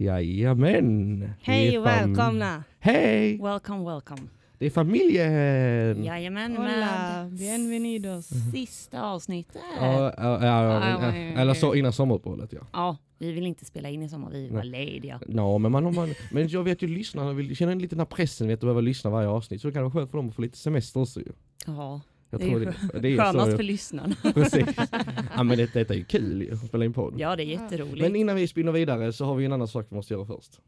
Jajamän! Hej och välkomna! Hej! Welcome, welcome. Det är familjen! Jajamän, Hola, med bienvenidos. sista avsnittet. Ja, ja, ja, ja, Ja, eller så innan sommaruppehållet ja. Ja, vi vill inte spela in i sommar, vi var lediga. Ja, men, man, man, men jag vet ju lyssnarna vill känna lite den här pressen vet, att behöva lyssna varje avsnitt. Så det kan vara skönt för dem att få lite semester också ju. Ja, Jag det är det, det är skönast så, för lyssnarna. Precis. Ja men det, detta är ju kul ju, att spela in podd. Ja, det är jätteroligt. Men innan vi spinner vidare så har vi en annan sak vi måste göra först.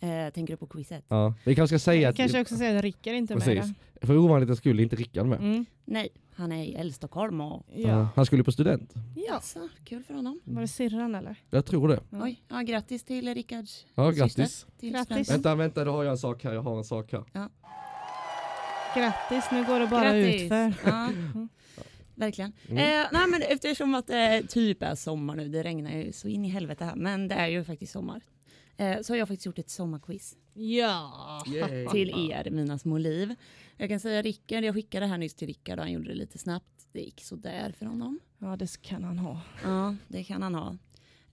Eh, tänker du på quizet? Ja, vi kanske ska säga att... kanske också säger att Rickard inte är med Precis. För ovanlighetens skull är inte Rickard med. Mm. Nej, han är i Älvstockholm och... Ja. Han skulle på student. ja. Jaså, kul för honom. Var det syrran eller? Jag tror det. Ja. Oj, ja, grattis till Rickards Ja, grattis. Till Grattis. Vänta, vänta, då har jag en sak här. Jag har en sak här. Grattis, nu går det bara Grattis. utför. Ja, Mm. verkligen. Mm. Eh, nej, men eftersom att det typ är sommar nu, det regnar ju så in i helvete här, men det är ju faktiskt sommar. Eh, så har jag faktiskt gjort ett sommarquiz. Ja. Yay. till er, mina små liv. Jag kan säga Rickard, jag skickade det här nyss till Rickard och han gjorde det lite snabbt. Det gick så där för honom. ja, det kan han ha. Ja, det kan han ha.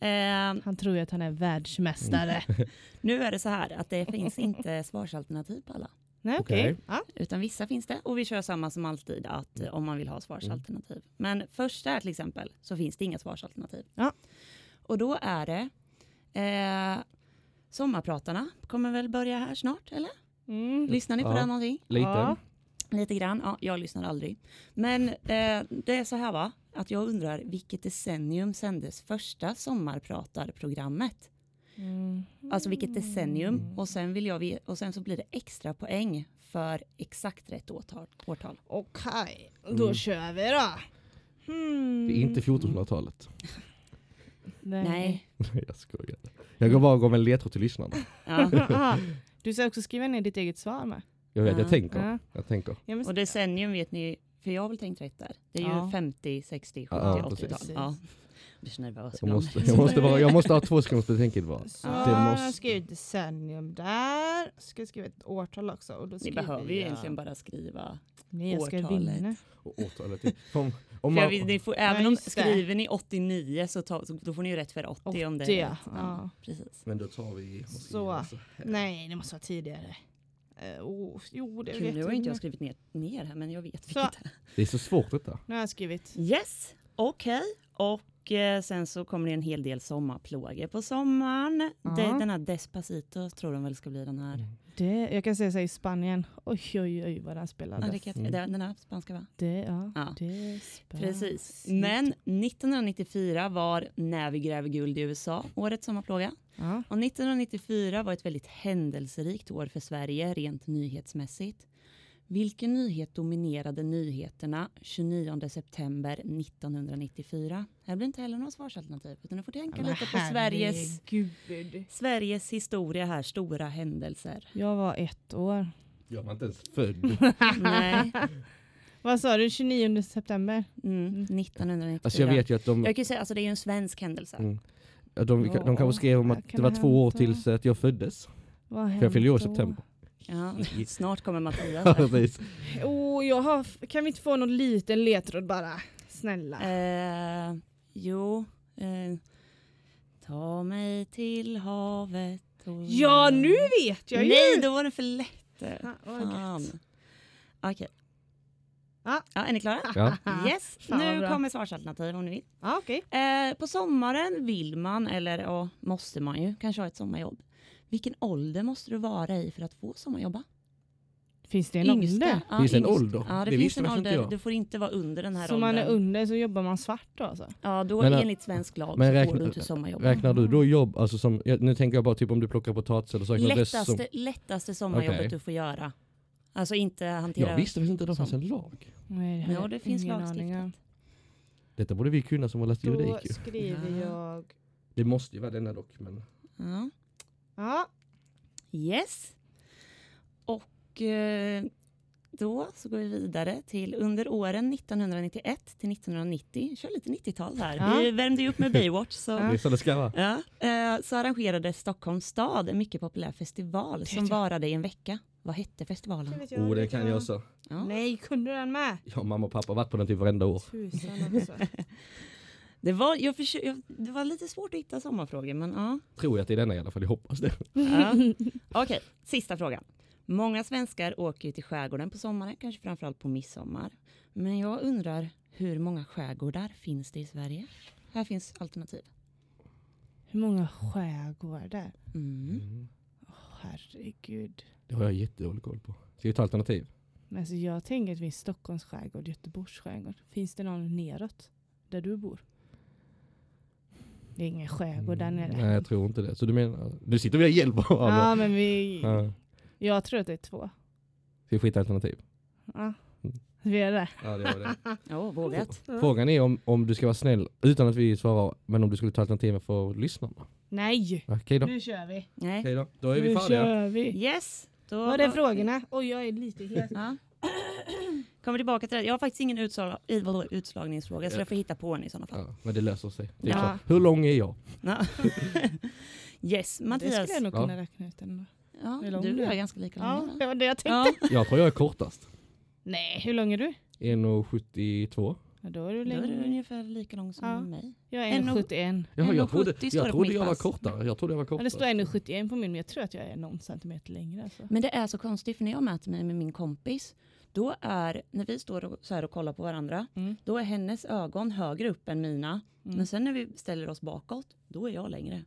Eh, Han tror ju att han är världsmästare. nu är det så här att det finns inte svarsalternativ på alla. Nej, okej. Okej. Ja. Utan vissa finns det och vi kör samma som alltid att eh, om man vill ha svarsalternativ. Men först där till exempel så finns det inga svarsalternativ. Ja. Och då är det eh, Sommarpratarna kommer väl börja här snart eller? Mm. Lyssnar ni på Ja. det någonting? Lite. Ja. Lite grann, ja, jag lyssnar aldrig. Men eh, det är så här va, att jag undrar vilket decennium sändes första sommarpratarprogrammet? Mm. Alltså vilket decennium? Och sen, vill jag, och sen så blir det extra poäng för exakt rätt årtal. årtal. Okej, då Mm. kör vi då. Hmm. Det är inte 1400-talet. Nej. Nej. jag skojar. Jag går bara och gav en ledtråd till lyssnarna. Ja. Du ska också skriva ner ditt eget svar med. Jag vet, jag Ja. tänker. Ja. Jag tänker. Ja, men- Och decennium vet ni, för jag har väl tänkt rätt där. Det är ju Ja. 50, 60, 70, Ja, 80-tal. Ja. Blir så nervös Jag måste, jag måste, vara, jag måste ha två sekunders betänketid bara. Så Det måste- jag skrivit decennium där. Ska jag skriva ett årtal också? Och då Ni skriver behöver ju jag- egentligen bara skriva. Nej, jag ska årtalet. vinna. Och årtalet. Om, om man, vill, ni får, även om skriver ni 89 så, ta, så då får ni ju rätt för 80, om det 80, är rätt. ja. precis. men då tar vi... Så. skriver så. Nej, det måste vara tidigare. Uh, oh, jo, det Kul, vet nu har inte jag skrivit ner, ner här men jag vet Så. vilket det är. Det är så svårt detta. Nu har jag skrivit. Yes, okej. Och eh, sen så kommer det en hel del sommarplågor på sommaren. Ja. Det, den här Despacito tror de väl ska bli den här. Det, jag kan säga så här, i Spanien. Oj, oj, oj vad den Ja, spelades. det kan, Mm. den här spanska va? Det, ja, Ja. det Precis. Men 1994 var När vi gräver guld i USA årets sommarplåga. Ja. Och 1994 var ett väldigt händelserikt år för Sverige rent nyhetsmässigt. Vilken nyhet dominerade nyheterna 29 september 1994? Här blir inte heller några svarsalternativ, utan du får tänka Men lite på Sveriges. Sveriges historia här, stora händelser. Jag var ett år. Jag var inte ens född. Nej, Vad sa du, 29 september? mm, 1994. Alltså jag vet ju att de... Jag kan säga, alltså det är ju en svensk händelse. Mm. De, de, Ja, kanske skrev om att kan det var två år tills att jag föddes. Vad För jag fyller ju år i september. Ja, snart kommer Mattias. Ja. Oh, jag har, kan vi inte få någon liten ledtråd bara? Snälla. Eh, jo, eh, ta mig till havet. Och ja, nu vet jag ju! Nej, då var det för lätt. Ah. Okej. Ah. Ja, är ni klara? Ja. Yes, Fan, nu bra. kommer svarsalternativ om ni vill. Ja, okej. Eh, på sommaren vill man, eller ja, måste man ju, kanske ha ett sommarjobb. Vilken ålder måste du vara i för att få sommarjobba? Finns det en ålder? Ja, Finns det en yngst. ålder? Ja, det, Det finns en ålder. Du får inte vara under den här Så man åldern. är under så jobbar man svart då alltså? Ja, då Men, äh, enligt svensk lag men så räkna- får du inte sommarjobba. Räknar du då jobb, alltså som, ja, nu tänker jag bara typ om du plockar potatis eller så det som... lättaste, lättaste sommarjobbet Okej. du får göra. Alltså inte hantera... Jag visste faktiskt inte att det fanns en lag. Nej, Men ja, det finns lagstiftat. Detta borde vi kunna som har läst Då juridik ju. skriver Ja. jag... Det måste ju vara denna dock, men... Ja. Ja, Yes. Och eh, Då så går vi vidare till under åren 1991 till 1990. Kör lite 90-tal här. Ja. Vi värmde ju upp med Baywatch. Så, Det är så det ska vara. ja, eh, så arrangerade Stockholms stad en mycket populär festival som jag. varade i en vecka. Vad hette festivalen? Oh, det kan jag också. Ja. Nej, kunde du den med? Ja, mamma och pappa har varit på den typ varenda år. Tusan också. Det, var, jag försö- jag, det var lite svårt att hitta sommarfrågor, men ja. Tror jag att det är denna i alla fall, jag hoppas det. Ja. Okej, sista frågan. Många svenskar åker ju till skärgården på sommaren, kanske framförallt på midsommar. Men jag undrar, hur många skärgårdar finns det i Sverige? Här finns alternativ. Hur många skärgårdar? Mm. Herregud. Det har jag jättedålig koll på. Ska vi ta alternativ? Men alltså jag tänker att vi är Stockholms skärgård, Göteborgs skärgård. Finns det någon neråt? Där du bor? Det är ingen skärgård där nere. Nej, jag tror inte det. Så du menar, nu sitter vi och hjälper varandra. Ja, men vi... Ja. Jag tror att det är två. Ska vi skita alternativ? Ja. Mm. Vi är det. Ja, det var det. Ja, vågat. Frågan är om, om du ska vara snäll, utan att vi svarar, men om du skulle ta alternativen för lyssnarna. Nej! Okej då. Nu kör vi. Nej. Okej då. Då är vi nu färdiga. kör vi. Yes. Då Var är frågorna? Oj, jag är lite het. Ja. Kommer tillbaka till det. Jag har faktiskt ingen utslag, utslagningsfråga, så jag får hitta på en i sådana fall. Ja, men det löser sig. Det är Ja. Hur lång är jag? Ja. yes, Det Mattias. skulle jag nog Ja. kunna räkna ut ändå. Ja, lång du är är. ganska lika Ja, lång. det var det jag tänkte. Ja, Jag tror jag är kortast. Nej, hur lång är du? 1,72. Ja, då är du då är du längre. ungefär lika lång som Ja. mig. Jag är 1,71. Jaha, jag 1,70 trodde, det jag, trodde jag var kortare. Jag trodde jag var Ja, kortare. det står 1,71 på min, men jag tror att jag är någon centimeter längre. Alltså. Men det är så konstigt, för när jag mäter mig med min kompis, då är, när vi står och, så här och kollar på varandra, Mm. då är hennes ögon högre upp än mina. Mm. Men sen när vi ställer oss bakåt, då är jag längre.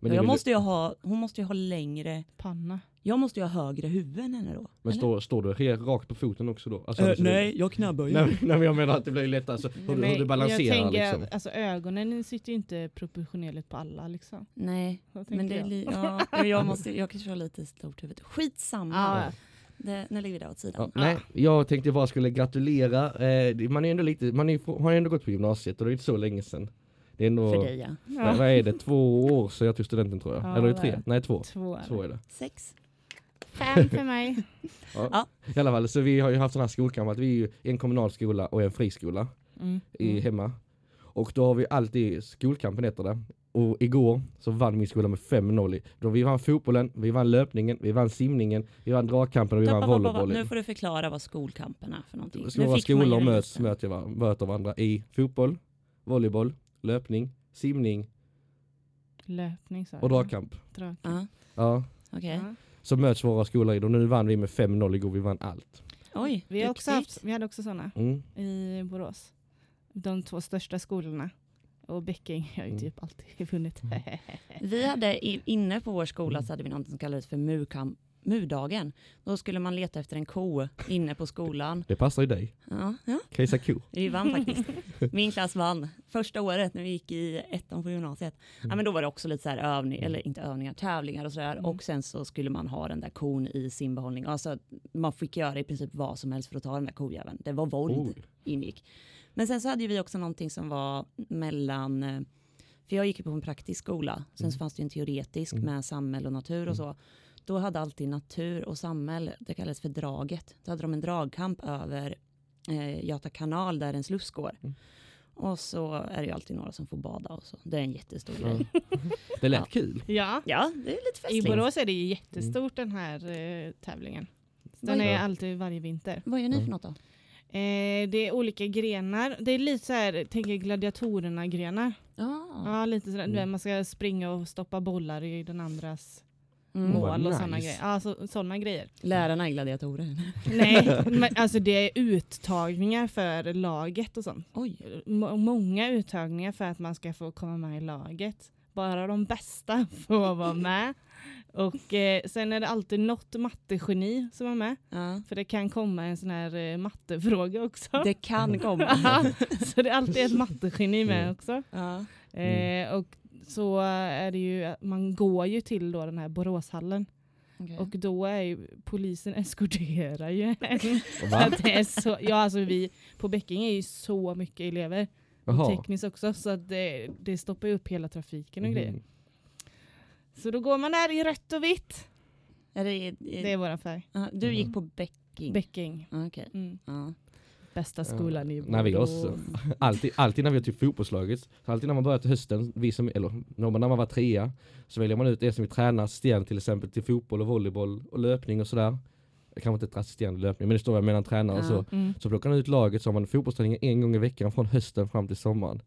Men, jag måste ju ha, hon måste ju ha längre, Panna. jag måste ju ha högre huvud än henne då. men står, står du rakt på foten också då? Alltså, Eh, alltså, nej, jag knabbar Nej, nej, men jag menar att det blir lättare så, hur, hur du balanserar jag tänker, liksom. att, alltså, ögonen sitter ju inte proportionerligt på alla. Liksom. Nej, men det är jag. li- ja, jag, måste, jag kanske har lite stort huvud. Skitsamma. Ja, Det, nu lägger vi det åt sidan. Ja, nej, jag tänkte bara skulle gratulera. Eh, man är ändå lite, man är, har ändå gått på gymnasiet och det är inte så länge sedan. Det är ändå, För dig ja. vad, vad är det, två år så jag tog studenten tror jag. Ja, Eller tre? Nej två. Två det. är det. Sex. Fem för mig. I alla fall, så vi har ju haft sån här skolkamp att vi är ju en kommunal skola och en friskola Mm. i, Mm. hemma. Och då har vi alltid skolkampen heter det. Och igår så vann min skola med 5-0. i- Då vi vann fotbollen, vi vann löpningen, vi vann simningen, vi vann dragkampen och vi vann volleybollen. Nu får du förklara vad skolkampen är för någonting. Fick man skolor möts, möter, var- möter varandra i fotboll, volleyboll, löpning, simning Löpning och dragkamp. Dragkamp. Ja, okej. Ja. så möts våra skolor i. Och nu vann vi med 5-0 igår, vi vann allt. Oj, Vi, har också haft, vi hade också sådana Mm. i Borås. De två största skolorna. Och Bäcking har ju Mm. typ alltid vunnit. Vi hade inne på vår skola så hade vi något som kallades för mukam, mudagen. Då skulle man leta efter en ko inne på skolan. Det passar ju dig. Ja, ja, Kajsa Ko. vi vann faktiskt. Min klass vann. Första året när vi gick i ettan på gymnasiet. Ja, men då var det också lite så här övning, eller inte övningar, tävlingar och sådär. Mm. Och sen så skulle man ha den där kon i simbehållning. Alltså man fick göra i princip vad som helst för att ta den där kojäveln. Det var våld Oj. ingick. Men sen så hade ju vi också någonting som var mellan, eh, för jag gick ju på en praktisk skola, sen Mm. så fanns det ju en teoretisk Mm. med samhäll och natur och så. Då hade alltid natur och samhäll, det kallades för draget. Då hade de en dragkamp över eh, Göta kanal där en sluss går. Mm. Och så är det ju alltid några som får bada och så. Det är en jättestor Ja. grej. Det lät Ja. kul. ja, Ja, det är lite i festligt. Borås är det ju jättestort den här eh, tävlingen. Den är alltid varje vinter. Vad gör ni Mm. för något då? Eh, det är olika grenar. Det är lite så här, tänker gladiatorerna-grenar. Ja. Ja, lite sådär. Mm. Man ska springa och stoppa bollar i den andras Mm. Mål och nice. sådana grejer. Ja, så, sådana grejer. Lärarna är gladiatorer. Nej, men alltså det är uttagningar för laget och sånt. Oj. Må- många uttagningar för att man ska få komma med i laget. Bara de bästa får vara med. Och eh, sen är det alltid något mattegeni som är med. Ja. För det kan komma en sån här eh, mattefråga också. Det kan komma. Så det är alltid ett mattegeni med Mm. också. ja. Eh, och så är det ju, man går ju till då den här Boråshallen. Okej. Och då är ju polisen eskorterar ju en. Det är så, ja, alltså vi, på Bäcking är ju så mycket elever. Och tekniskt också. Så att det, det stoppar ju upp hela trafiken och grejer. Så då går man där i rött och vitt. Är det, Det är våra färg. Ja, du gick på Bäck... Bäcking? Bäcking. Ah, Okej. Mm. Ja. Bästa skolan i när vi också. Alltid, alltid när vi har typ fotbollslaget, så alltid när man börjar till hösten, vi som, eller när man, när man var trea, så väljer man ut en som vill träna assisterande till exempel till fotboll och volleyboll och löpning och sådär. Kanske inte assisterande löpning, men det står mellan tränare och Ja. så. Mm. Så plockar man ut laget så har man fotbollsträning en gång i veckan från hösten fram till sommaren.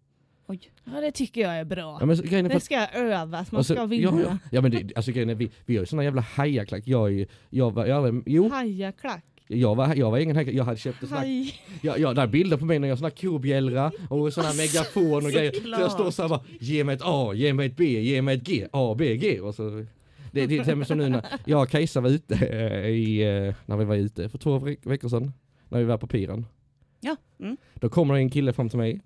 Oj. Ja det tycker jag är bra. Ja, men så, är för det ska övas, man och så- ska vinna. Ja, ja. men det, alltså grejen är, vi, vi gör ju såna jävla hajaklack. Jag, är jag var, jag, jo, Hajaklack. jag var, jag var ingen hajaklack. Jag hade köpt en sån här. Jag, jag, där är bilder på mig när jag har såna här kobjällra och såna här megafon och grejer. Så jag står så här bara, ge mig ett A, ge mig ett B, ge mig ett G, A, B, G. Och så, det, det är till exempel som nu när jag och Kajsa var ute eh, i, eh, när vi var ute för två veck- veckor sedan, när vi var på piren. Ja. Mm. Då kommer det en kille fram till mig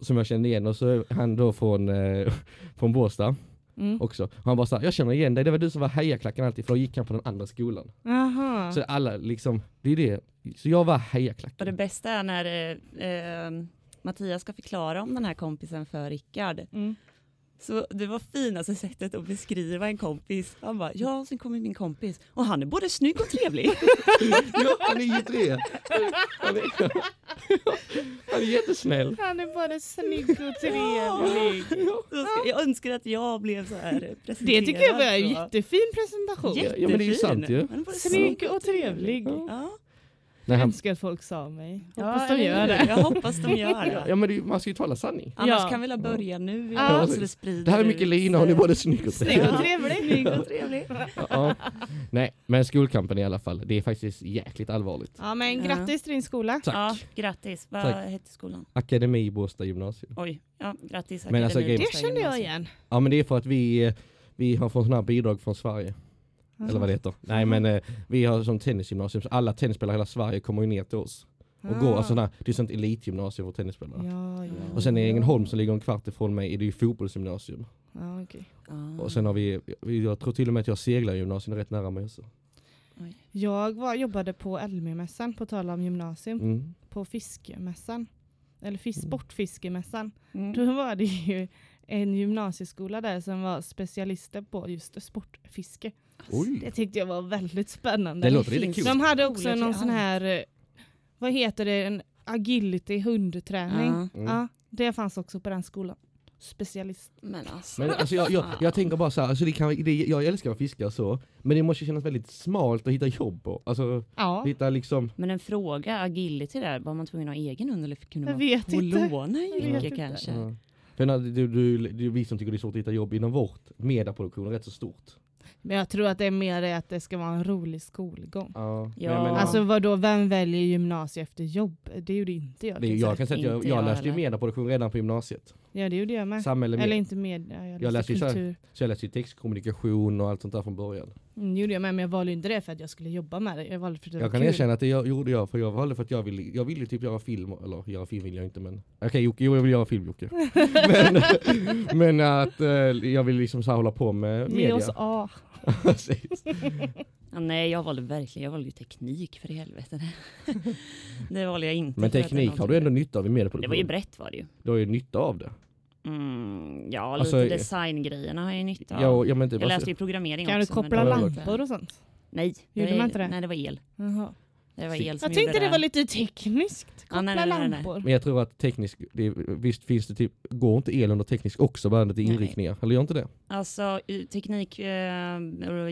som jag kände igen och så är han då från, eh, från Båstad Mm. också. Och han bara såhär, jag känner igen dig, det var du som var hejaklacken alltid för då gick han på den andra skolan. Aha. Så alla liksom, det är det. Så jag var hejaklacken. Och det bästa är när eh, eh, Mattias ska förklara om den här kompisen för Rickard. Mm. Så det var finaste sättet att beskriva en kompis. Han bara, ja, sen kommer min kompis och han är både snygg och trevlig. Ja, han är ju tre. Han är, han är jättesnäll. Han är både snygg och trevlig. Ska- Jag önskar att jag blev så här presenterad. Det tycker jag var en jättefin presentation. Ja, men det är ju sant ju. Snygg och trevlig. Ja. Nej, Jag han, önskar att folk sa mig. Ja, Hoppas de gör det. Jag hoppas de gör det. ja men det, man ska ju tala sanning. Annars Ja. kan vi väl börja nu Ja. så det sprider Det här är mycket Lina, hon är både snygg och Snygg och trevlig. trevlig. Snygg och trevlig. Ja. Nej, men skolkampen i alla fall, det är faktiskt jäkligt allvarligt. Ja men Ja. grattis till din skola. Tack. Ja, grattis. Vad Tack. hette skolan? Akademi Båstad gymnasium. Oj, ja, grattis. Men alltså, Akademi Det kände jag igen. Ja men det är för att vi, eh, vi har fått sådana här bidrag från Sverige. Eller vad det heter. Nej men eh, vi har som tennisgymnasium, så alla tennisspelare i hela Sverige kommer ju ner till oss. Och går, alltså sådana, det är sånt elitgymnasium för tennisspelare. Ja, ja. Och sen i Ängelholm som ligger en kvart ifrån mig är det ju fotbollsgymnasium. Ja, okej. Ah. Och sen har vi, jag tror till och med att jag seglar gymnasium rätt nära mig också. Jag var, jobbade på Elmia-mässan, på tal om gymnasium, Mm. på fiskemässan. Eller fisk, Mm. sportfiskemässan. Mm. Då var det ju en gymnasieskola där som var specialister på just sportfiske. Oj! Det tyckte jag var väldigt spännande. Det låter lite kul. De hade också någon sån här, eh, vad heter det, en agility hundträning. Ja, Mm. Ja, det fanns också på den skolan. Specialist. men alltså. Men alltså jag, jag, jag tänker bara så här, alltså det kan, det, jag älskar att fiska så, men det måste kännas väldigt smalt att hitta jobb på. Alltså Ja, hitta liksom, Men en fråga, agility där, var man tvungen att ha egen hund eller kunde jag man vet få inte. låna inte. kanske? ja. För när, du, du, du, vi som tycker det är svårt att hitta jobb inom vårt mediaproduktion är rätt så stort. Men jag tror att det är mer att det ska vara en rolig skolgång. Ja. Ja. Men Alltså vad då vem väljer gymnasie efter jobb? Det gjorde inte jag. det, jag kan säga att jag, Inte jag jag läste ju heller. mediaproduktion redan på gymnasiet. Ja det gjorde jag med. Samhälle, Eller med, inte media, jag läste, Jag läste ju så kultur. jag läste ju textkommunikation och allt sånt där från början. Mm, det gjorde jag med, men jag valde inte det för att jag skulle jobba med det. Jag valde för att det Jag kan kul. erkänna att det jag, gjorde jag, för jag valde för att jag ville, jag ville typ göra film, eller göra film vill jag inte men... Okej Jocke, jo jag vill göra film Jocke. men, men att eh, jag vill liksom så hålla på med Ge media. oss A. Precis. Ja, nej, jag valde verkligen, jag valde ju teknik för i helvete. det valde jag inte. men teknik har du ändå nytta av i Det var ju medieproduktion. brett var det ju. Du har ju nytta av det. Mm, ja, Alltså, lite designgrejerna har jag ju nytta av. Ja, ja, men det jag läste så, ju programmering Kan du också. men koppla det var lampor och sånt? Nej, Gjorde det, man inte det? Nej, det var el. Jaha. Det var el som Jag tänkte gjorde det var lite tekniskt. Koppla Ja, nej, nej, nej, lampor. men jag tror att teknisk, det, visst finns det typ, går inte el under teknisk också bara till Nej. inriktningar? Eller gör inte det? Alltså teknik eh,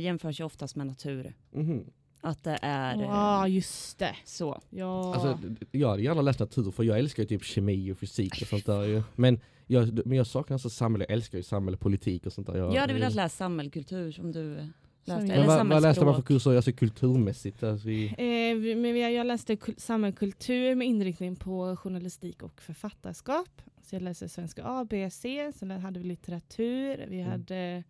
jämförs ju oftast med natur. Mhm. Att det är eh, Ja, just det. så. Ja. Alltså, jag hade gärna läst natur för jag älskar ju typ kemi och fysik och sånt där ju. Men jag, men jag saknar alltså samhälle, jag älskar ju samhälle, politik och sånt där. Jag, Jag hade velat läsa samhällskultur som du eh, läste. Men vad, vad läste man för kurser alltså kulturmässigt? Alltså i, Eh, vi- men jag läste kul- samhällskultur med inriktning på journalistik och författarskap. Så jag läste svenska A, B, C. Sen hade vi litteratur. Vi Mm. hade...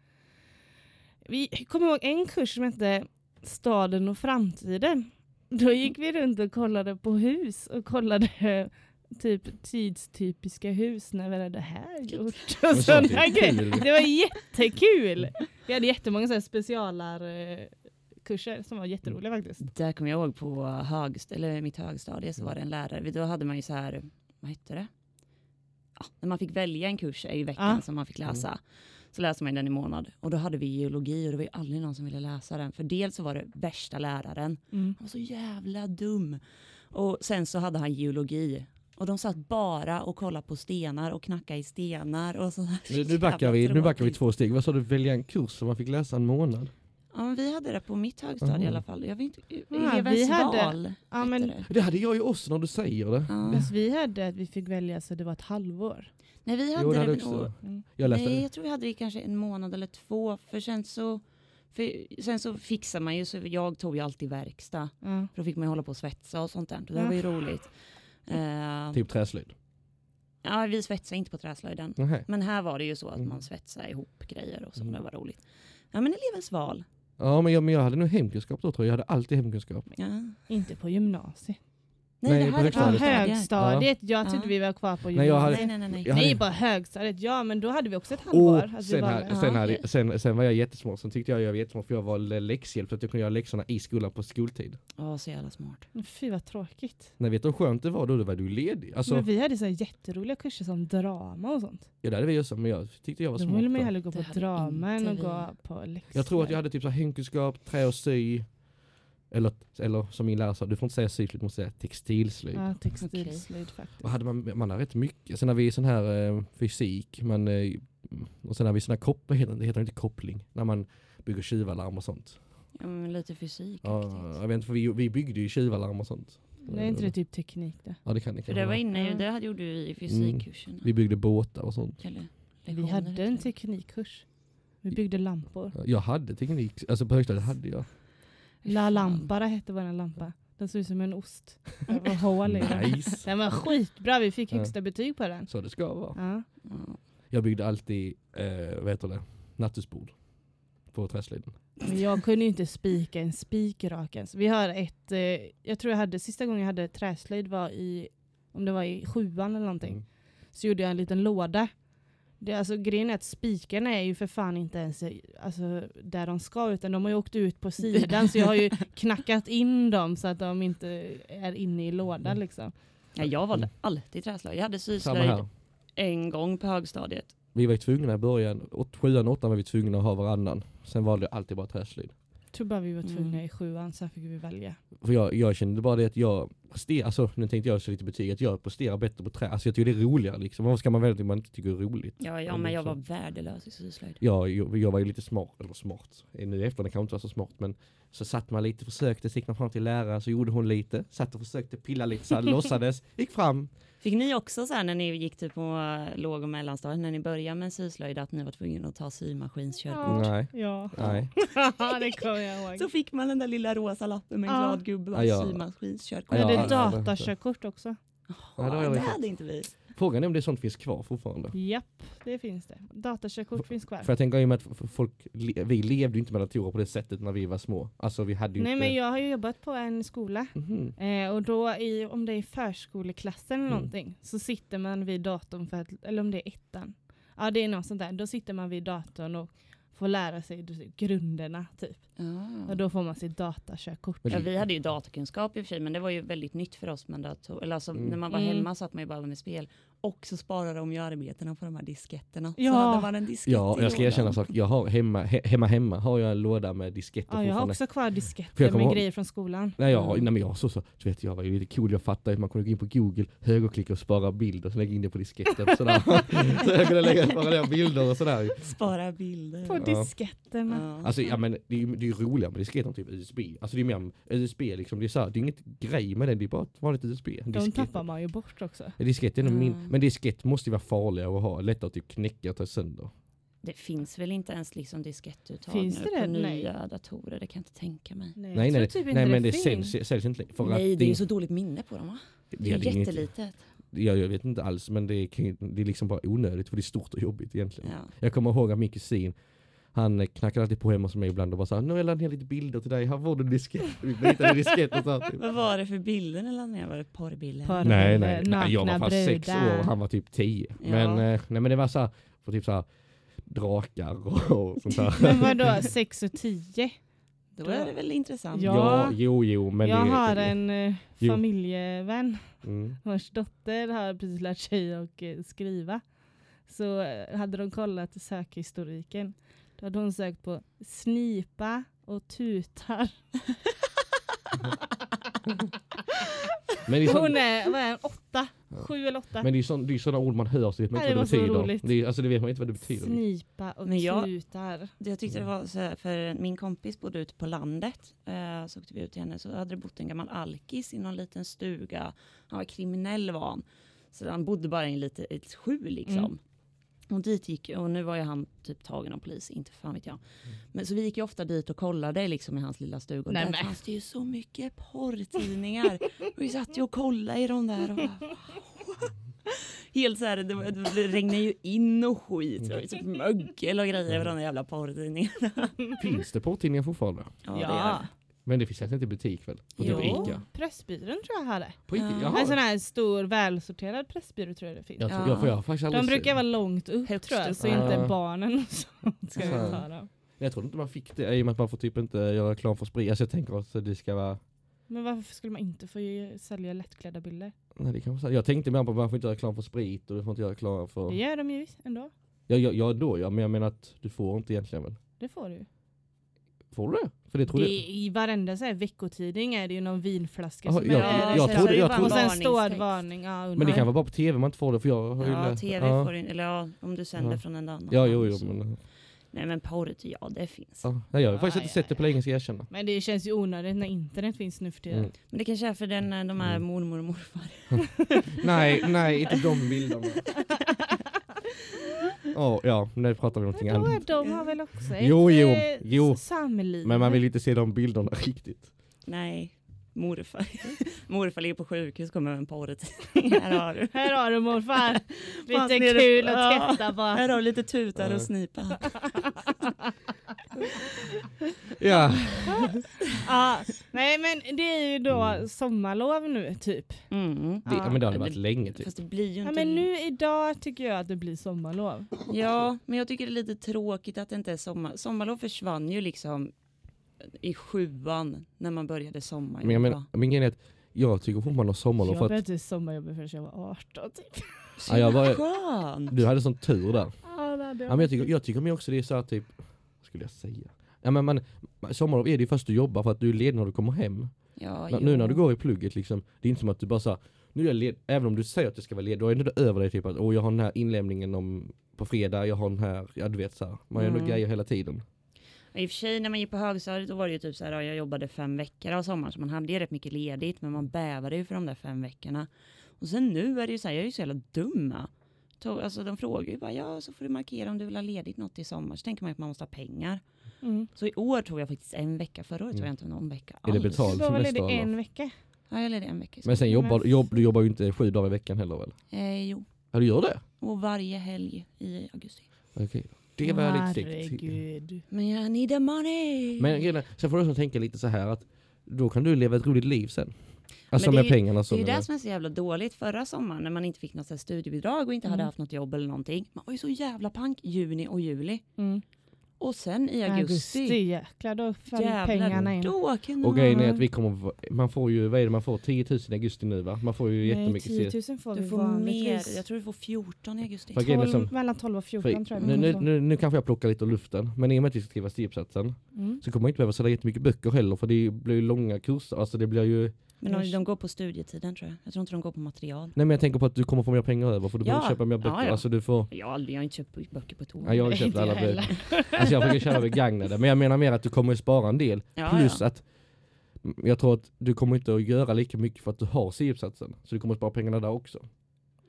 Vi kommer ihåg en kurs som hette Staden och framtiden. Då gick vi runt och kollade på hus och kollade typ tidstypiska hus. När vi hade det här gjort? Och sådana grejer. kul. Det var jättekul. Vi hade jättemånga så här specialarkurser som var jätteroliga faktiskt. Där kommer jag ihåg på högst, eller mitt högstadie så var det en lärare. Då hade man ju så här, vad hette det? Ja, när man fick välja en kurs i veckan Ja. som man fick läsa. Så läste man den i månad. Och då hade vi geologi och det var ju aldrig någon som ville läsa den. För dels så var det värsta läraren. Mm. Han var så jävla dum. Och sen så hade han geologi. Och de satt bara och kollade på stenar och knackade i stenar. Och så Nu, nu, backar vi, nu backar vi två steg. Vad sa du, välja en kurs som man fick läsa en månad? Ja, men vi hade det på mitt högstadie Aha. i alla fall. Jag vet inte, Ja, vi hade- val. Ja, men- det. Det hade jag ju också när du säger det. Ja. Fast vi hade att vi fick välja så det var ett halvår. Nej, vi hade Jo, det det hade väl också. Mm. Jag läste Nej, det. jag tror vi hade det kanske en månad eller två. För sen så, för sen så fixar man ju, så jag tog ju alltid verkstad. Ja. För då fick man ju hålla på och svetsa och sånt där. Det var ju roligt. Eh, Typ träslöjd. ja, vi svetsade inte på träslöjden. Nähä. Men här var det ju så att Mm. man svetsade ihop grejer och så. Mm. Det var roligt. Ja, men elevens val. Ja men jag, men jag hade nog hemkunskap då tror jag. Jag hade alltid hemkunskap. Ja. Inte på gymnasiet. Nej, Nej, det på här är På högstadiet. högstadiet. högstadiet. Jag trodde Ja. vi var kvar på Nej, jag hade- gymnasiet. Nej, nej, nej. nej. Hade- Nej, på högstadiet. Ja, men då hade vi också ett halvår. Och att vi sen, här, med. sen, Ja, hade, sen, sen var jag jättesmart. Sen tyckte jag jag var jättesmart för jag var läxhjälp så att jag kunde göra läxorna i skolan på skoltid. Åh, så jävla smart. Fy vad tråkigt. Nej, vet du hur skönt det var då? Då var du ledig. Alltså, men vi hade så jätteroliga kurser som drama och sånt. ja, det hade vi också, men jag tyckte jag var Då smart. ville man ju då. hellre gå på drama än att gå på läxor. Jag tror att jag hade typ så här hemkunskap, trä och sy. Eller, eller som min lärare sa, du får inte säga syslöjd, du måste säga textilslöjd. Ja, textilslöjd faktiskt. Och hade man, man har rätt mycket. Sen har vi sån här eh, fysik, men, eh, och sen har vi sån här koppling, det heter inte koppling, när man bygger tjuvalarm och sånt. Ja, men lite fysik. Ja, jag vet inte, för vi, vi byggde ju tjuvalarm och sånt. Det är inte det typ teknik det? Ja det kan det För det var inne, Ja. det hade gjorde vi i fysikkursen. Vi byggde båtar och sånt. Eller Vi hade heter en teknikkurs. Vi byggde lampor. Jag hade teknik, alltså på högstadiet hade jag. La. Lampara hette vår lampa. Den såg ut som en ost. Det var hål i den. Nice. Den var skitbra, vi fick högsta betyg på den. Så det ska vara. Ja. Ja. Jag byggde alltid, eh, vad heter det, nattusbord. På träslöjden. Men jag kunde ju inte spika en spik rak ens. Vi har ett, eh, jag tror jag hade, sista gången jag hade träslöjd var i, om det var i sjuan eller någonting. Mm. Så gjorde jag en liten låda. Det, alltså, grejen är att spikarna är ju för fan inte ens alltså, där de ska utan de har ju åkt ut på sidan så jag har ju knackat in dem så att de inte är inne i lådan liksom. Ja, jag valde Mm. alltid träslöjd. Jag hade syslöjd en gång på högstadiet. Vi var ju tvungna i början, åt, sjuan och åttan var vi tvungna att ha varannan. Sen valde jag alltid bara träslöjd. Tror bara vi var tvungna Mm. i sjuan så fick vi välja. För jag, jag kände bara det att jag presterar, alltså nu tänkte jag så lite betyg, att jag presterar bättre på trä. Alltså jag tycker det är roligare liksom. Varför ska man välja det man inte tycker är roligt? Ja, ja men jag var värdelös i syslöjd. Ja, jag, jag var ju lite smart, eller smart. Nu i efterhand kan jag inte vara så smart men så satt man lite, försökte, så gick man fram till läraren så gjorde hon lite, satt och försökte pilla lite så här, låtsades, gick fram. Fick ni också så här när ni gick typ på eh, låg och mellanstadiet, när ni började med syslöjd, att ni var tvungna att ta symaskinskörkort? Ja. Nej, Ja, nej. det kommer jag ihåg. Så fick man den där lilla rosa lappen med en Ja. glad gubbe, Ja, ja. symaskinskörkort. Ja, ja, ja. datakörkort också. Ja, det det hade inte vi. Frågan är om det sånt finns kvar fortfarande. Japp, det finns det. Datakörkort finns kvar. För jag tänker och med att folk, vi levde ju inte med datorer på det sättet när vi var små. Alltså vi hade ju Nej inte... men jag har ju jobbat på en skola. Mhm. Eh, och då i, om det är förskoleklassen eller Mm. någonting så sitter man vid datorn för att, eller om det är ettan. Ja det är något sånt där. Då sitter man vid datorn och får lära sig grunderna typ. Och då får man sitt datakörkort. Men Ja, vi hade ju datakunskap i och för sig, men det var ju väldigt nytt för oss med dator. Eller alltså, Mm. när man var Mm. hemma satt man ju bara med spel. Och så sparade de ju arbetena på de här disketterna. Ja. Så hade man en diskett Ja, jag ska erkänna en sak. Jag har hemma, he, hemma hemma har jag en låda med disketter Ja, jag har också kvar disketter med ihåg- grejer från skolan. Nej, jag, Mm. nej men jag så, så, så vet jag var ju lite cool, jag fattade att man kunde gå in på google, högerklicka och spara bilder, så lägga in det på disketten sådär. så jag kunde lägga spara ner bilder och sådär. Spara bilder. På Ja. disketterna. Ja. Alltså ja men det är ju det är ju roligare med disketter än typ USB. Alltså det är mer USB liksom, det är, så här, det är inget grej med det, det är bara ett vanligt USB. De tappar man ju bort också. Ja, Diskett är nog min, Mm. Men diskett måste ju vara farligare att ha, lättare att typ knäcka och ta sönder. Det finns väl inte ens liksom diskettuttag Finns nu det på det? Nej. nya datorer, det kan jag inte tänka mig. Nej, Nej nej, typ nej men det finns. säljs, säljs inte längre. För Nej, att det är ju så dåligt minne på dem va? Det det är inget- jättelitet. jag, jag vet inte alls men det är, det är liksom bara onödigt för det är stort och jobbigt egentligen. Ja. Jag kommer ihåg att min kusin, han knackade alltid på hemma hos mig ibland och bara såhär, nu har jag laddat ner lite bilder till dig, här får du en diskett. Vi hittade diskett och så här, typ. Vad var det för bilder ni laddade ner? Var det porrbilder? Porr. Nej nej, nej jag var fast sex år och han var typ tio. Ja. Men, eh, nej, men det var såhär, för typ såhär drakar och, och sånt där. Men vadå, 6 och 10? Då är det väl intressant. Ja. ja, jo jo men jag det, har en eh, Jo. familjevän Mm. vars dotter har precis lärt sig att eh, skriva. så eh, hade de kollat sökhistoriken. Då hade hon sökt på snipa och tutar. Men det är, Hon så, är, vad är hon, åtta? Sju eller åtta? men det är, sån, det är sådana ord man hör så vet man Nej, inte vad det det var så betyder. roligt. Det är, alltså det vet man inte vad det betyder. Snipa och Men jag- tutar. Jag tyckte det var så här, för min kompis bodde ute på landet. Eh, så åkte vi ut till henne så hade det bott en gammal alkis i någon liten stuga. Han var kriminell var han. Så han bodde bara i en lite, ett skjul liksom. Mm. Och dit gick, och nu var ju han typ tagen av polis, inte fan vet jag. Men så vi gick ju ofta dit och kollade liksom i hans lilla stuga. Och Nej, där men. fanns det ju så mycket porrtidningar. och vi satt ju och kollade i de där. Och bara, Helt så här, det, det regnade ju in och skit. Det var ju typ mögel och grejer över de där jävla porrtidningarna. Finns det porrtidningar fortfarande? Ja, det Ja. Men det finns inte i butik väl? På typ Jo, Ica? Pressbyrån tror jag hade. På Ica? Jaha. En sån här stor välsorterad pressbyrå tror jag det finns. Jag, tror, Ja. jag, för jag har faktiskt aldrig De brukar sett- vara långt upp Högst tror jag, upp. så Ja. inte barnen och sånt ska ta dem. Jag trodde inte man fick det i och med att man får typ inte göra reklam för sprit. Alltså jag tänker att det ska vara... Men varför skulle man inte få ju sälja lättklädda bilder? Nej, det kan vara så. Jag tänkte mer på att man får inte göra reklam för sprit och du får inte göra reklam för... Det gör de ju visst ändå. Ja, ja, ja då ja, men jag menar att du får inte egentligen väl? Det får du ju. Får du det? För det trodde Det, I varenda så här veckotidning är det ju någon vinflaska Jaha, som jag- är jag sen trodde- jag trodde- Och en sen står varning. Ja, Men det kan vara bara på tv man inte får det för jag Ja, tv ja. får du eller ja, om du sänder Ja. från en annan. Ja, jo, jo, men... Nej men porr, ja det finns. Ja, Nej, jag har Ja, faktiskt ja, inte sett det på länge ska jag erkänna. Men det känns ju onödigt när internet finns nu för tiden. Mm. Men det kanske är för den, eh, de här Mm. mormor och morfar. Nej, nej, inte de bilderna. Åh, ja, nu pratar vi om någonting annat. de har väl också ett Jo, jo, eh, jo. samliv? Men man vill inte se de bilderna riktigt. Nej, morfar. morfar ligger på sjukhus, kommer med en porrtidning. Här har du. Här har du morfar. Lite kul att Ja. titta på. Här har du lite tutar och snipa. Ja, Ja, nej men det är ju då sommarlov nu typ. Mm. det, Ja. men det har det varit länge typ. Fast det blir ju Ja, inte... men nu idag tycker jag att det blir sommarlov. Ja, men jag tycker det är lite tråkigt att det inte är sommar. Sommarlov försvann ju liksom i sjuan när man började sommar. Men jag menar, min grej är att jag tycker fortfarande man har sommarlov Jag för att började inte sommarjobba förrän jag var 18 typ. Så Ja, jag var- skönt! du hade sån tur där. Ja, Ja, men jag tycker, jag tycker mig också det är så här typ, skulle jag säga? Ja, men man, sommarlov är det ju först du jobbar för att du är ledig när du kommer hem. Ja, N-. Nu när du går i plugget liksom, det är inte som att du bara så nu är jag led, även om du säger att du ska vara ledig, då är det över dig typ att åh jag har den här inlämningen om, på fredag, jag har den här, ja du vet så här. Man gör Mm. grejer hela tiden. I och för sig när man gick på högstadiet då var det ju typ så här, ja, jag jobbade fem veckor av sommaren så man hade ju rätt mycket ledigt men man bävade ju för de där fem veckorna. Och sen nu är det ju så här, jag är ju så jävla dumma. To- Alltså de frågar ju bara, ja så får du markera om du vill ha ledigt något i sommar. Så tänker man att man måste ha pengar. Mm. Så i år tog jag faktiskt en vecka, förra året tog jag inte någon vecka Är det alls. betalt? Semester, ledig eller? en vecka? Ja, jag ledde en vecka. Men sen jobbar, jobb, du jobbar ju inte sju dagar i veckan heller väl? Eh, jo, Ja du gör det? och varje helg i augusti. Okej. Det var. Herregud. Men jag need the money! Men sen får du också tänka lite så här att då kan du leva ett roligt liv sen. Alltså det med ju- pengarna Det som är ju är det som är så jävla dåligt förra sommaren när man inte fick något studiebidrag och inte hade Mm. haft något jobb eller någonting. Man var ju så jävla pank juni och juli. Mm. Och sen i augusti, Augusti jäklar, då föll jävlar, pengarna in. då kunde Och man... grejen är att vi kommer, man får ju, vad är det man får? 10 000 i augusti nu va? Man får ju Nej, jättemycket 10 se. 000 får Du vi får mer, vanligtvis. jag tror du får 14 i augusti. För grejen är 12, som- mellan 12 och 14 För, tror jag nu, nu, nu, nu kanske jag plockar lite ur luften, men i och med att vi ska skriva stipsatsen Mm. så kommer man inte behöva sälja jättemycket böcker heller för det blir ju långa kurser. Alltså det blir ju, Men de, de går på studietiden tror jag. Jag tror inte de går på material. nej men jag tänker på att du kommer få mer pengar över för du Ja, behöver köpa mer böcker. ja, ja. Alltså du får, Jag har aldrig, jag har inte köpt böcker på ett år. ja, jag har köpt alla jag böcker. Alltså jag försöker köpa begagnade, men jag menar mer att du kommer spara en del. Ja, Plus ja. att jag tror att du kommer inte att göra lika mycket för att du har C-uppsatsen. Så du kommer att spara pengarna där också.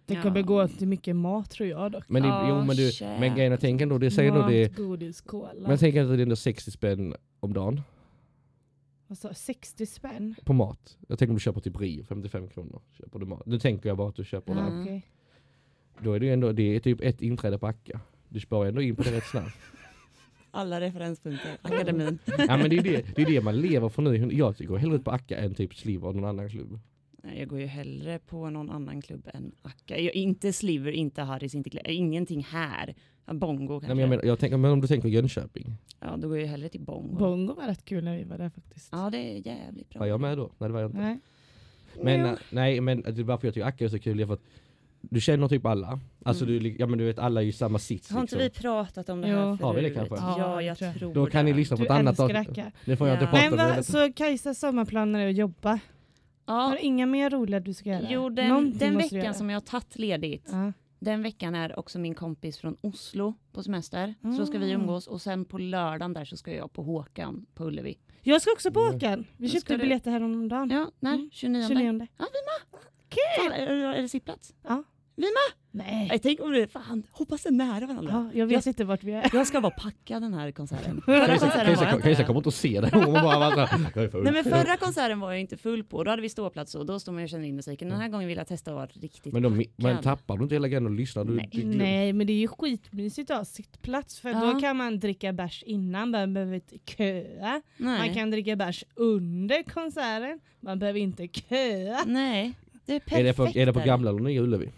Det kommer Ja. gå till mycket mat tror jag dock. Men, det, Ja, jo, men, du, shit. men grejen är, tänk ändå, det säger mat, det, godis, cola. men tänk att det är ändå 60 spänn om dagen alltså, 60 spänn. på mat. Jag tänker om du köper typ Rio, 55 kronor. Köper du mat. Nu tänker jag bara att du köper. Mm. Okej. Då är det ju ändå, det är typ ett inträde på Acka. Du sparar ändå in på det rätt snabbt. Alla referenspunkter. Akademin. ja men det är det, det är det man lever för nu. Jag tycker hellre på Acka än typ Sliver och någon annan klubb. Nej, Jag går ju hellre på någon annan klubb än Akka. Jag, inte Sliver, inte Harris, inte Gle- ingenting här. Bongo kanske. Nej, men jag menar, jag tänker, men om du tänker Jönköping. Ja, då går jag hellre till Bongo. Bongo var rätt kul när vi var där faktiskt. Ja, det är jävligt bra. Var jag med då? Nej det var jag inte. Nej. Men Jo. eh, nej, men det är varför jag tycker Acka är så kul är för att du känner typ alla. Alltså Mm. du, ja men du vet alla är ju i samma sits Har inte liksom. vi pratat om det Jo. här förut? Har vi det kanske? Ja, Ja, jag tror tror Då kan ni det. lyssna på Du ett annat avsnitt. Det får jag inte Ja. prata Men om. va, så Kajsas sommarplaner är att jobba? Har Ja, du inga mer roliga du ska göra? jo, den, den veckan göra. som jag har tagit ledigt, Ja. Den veckan är också min kompis från Oslo på semester. Så då ska vi Mm. umgås och sen på lördagen där så ska jag på Håkan på Ullevi. Jag ska också på Mm. Håkan. Vi Då köpte du- biljetter häromdagen. Ja, när? Mm. 29. 29. Fan, är, är det sittplats? Ja. Vi med? Nej. Jag tänker om det, fan, hoppas det är nära varandra. Ja, jag vet inte vart vi är. Jag ska vara packad den här konserten. Förra konserten var jag Kajsa, inte kommer inte att se det. Hon bara, bara, jag är full. Nej men förra konserten var jag inte full på, då hade vi ståplats och då står man och känner in musiken. Den här gången vill jag testa att vara riktigt Men, de, men tappar du inte hela grejen och lyssnar? Du, Nej. du, du, Nej, men det är ju skitmysigt att ha sittplats för Ja. då kan man dricka bärs innan, man behöver inte köa. Nej. Man kan dricka bärs under konserten, man behöver inte köa. Nej, det är är, perfekt. det på, är det på gamla eller nya Ullevi?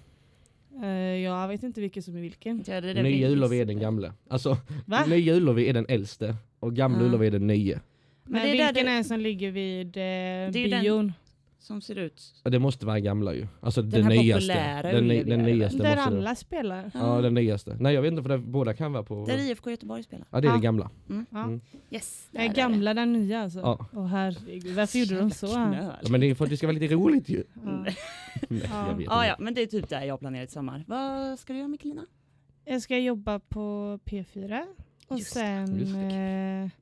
Eh, jag vet inte vilken som är vilken. Ja, det är Nya vi- Ullevi är den gamla. Alltså, Va? nya Ullevi är den äldste och gamla Ja. Ullevi är den nya. Men, Men det är vilken det- är det som ligger vid eh, är ju den- bion? Som ser ut. Ja, Det måste vara gamla ju. Alltså Den den, här nyaste. Den, den är det nyaste Där måste det alla spelar. Ja, den nyaste. Nej jag vet inte för det, båda kan vara på... Där IFK Göteborg spelar. Ja det är Ja. den gamla. Ja. Mm. Yes. Är gamla den nya alltså? Ja. Åh herregud, varför gjorde de så? Ja, men det är för att det ska vara lite roligt ju. Ja. Nej, Ja. jag vet Ja, men det är typ där jag planerar till sommar. Vad ska du göra Mikkelina? Jag ska jobba på P4 och Just det, sen just eh,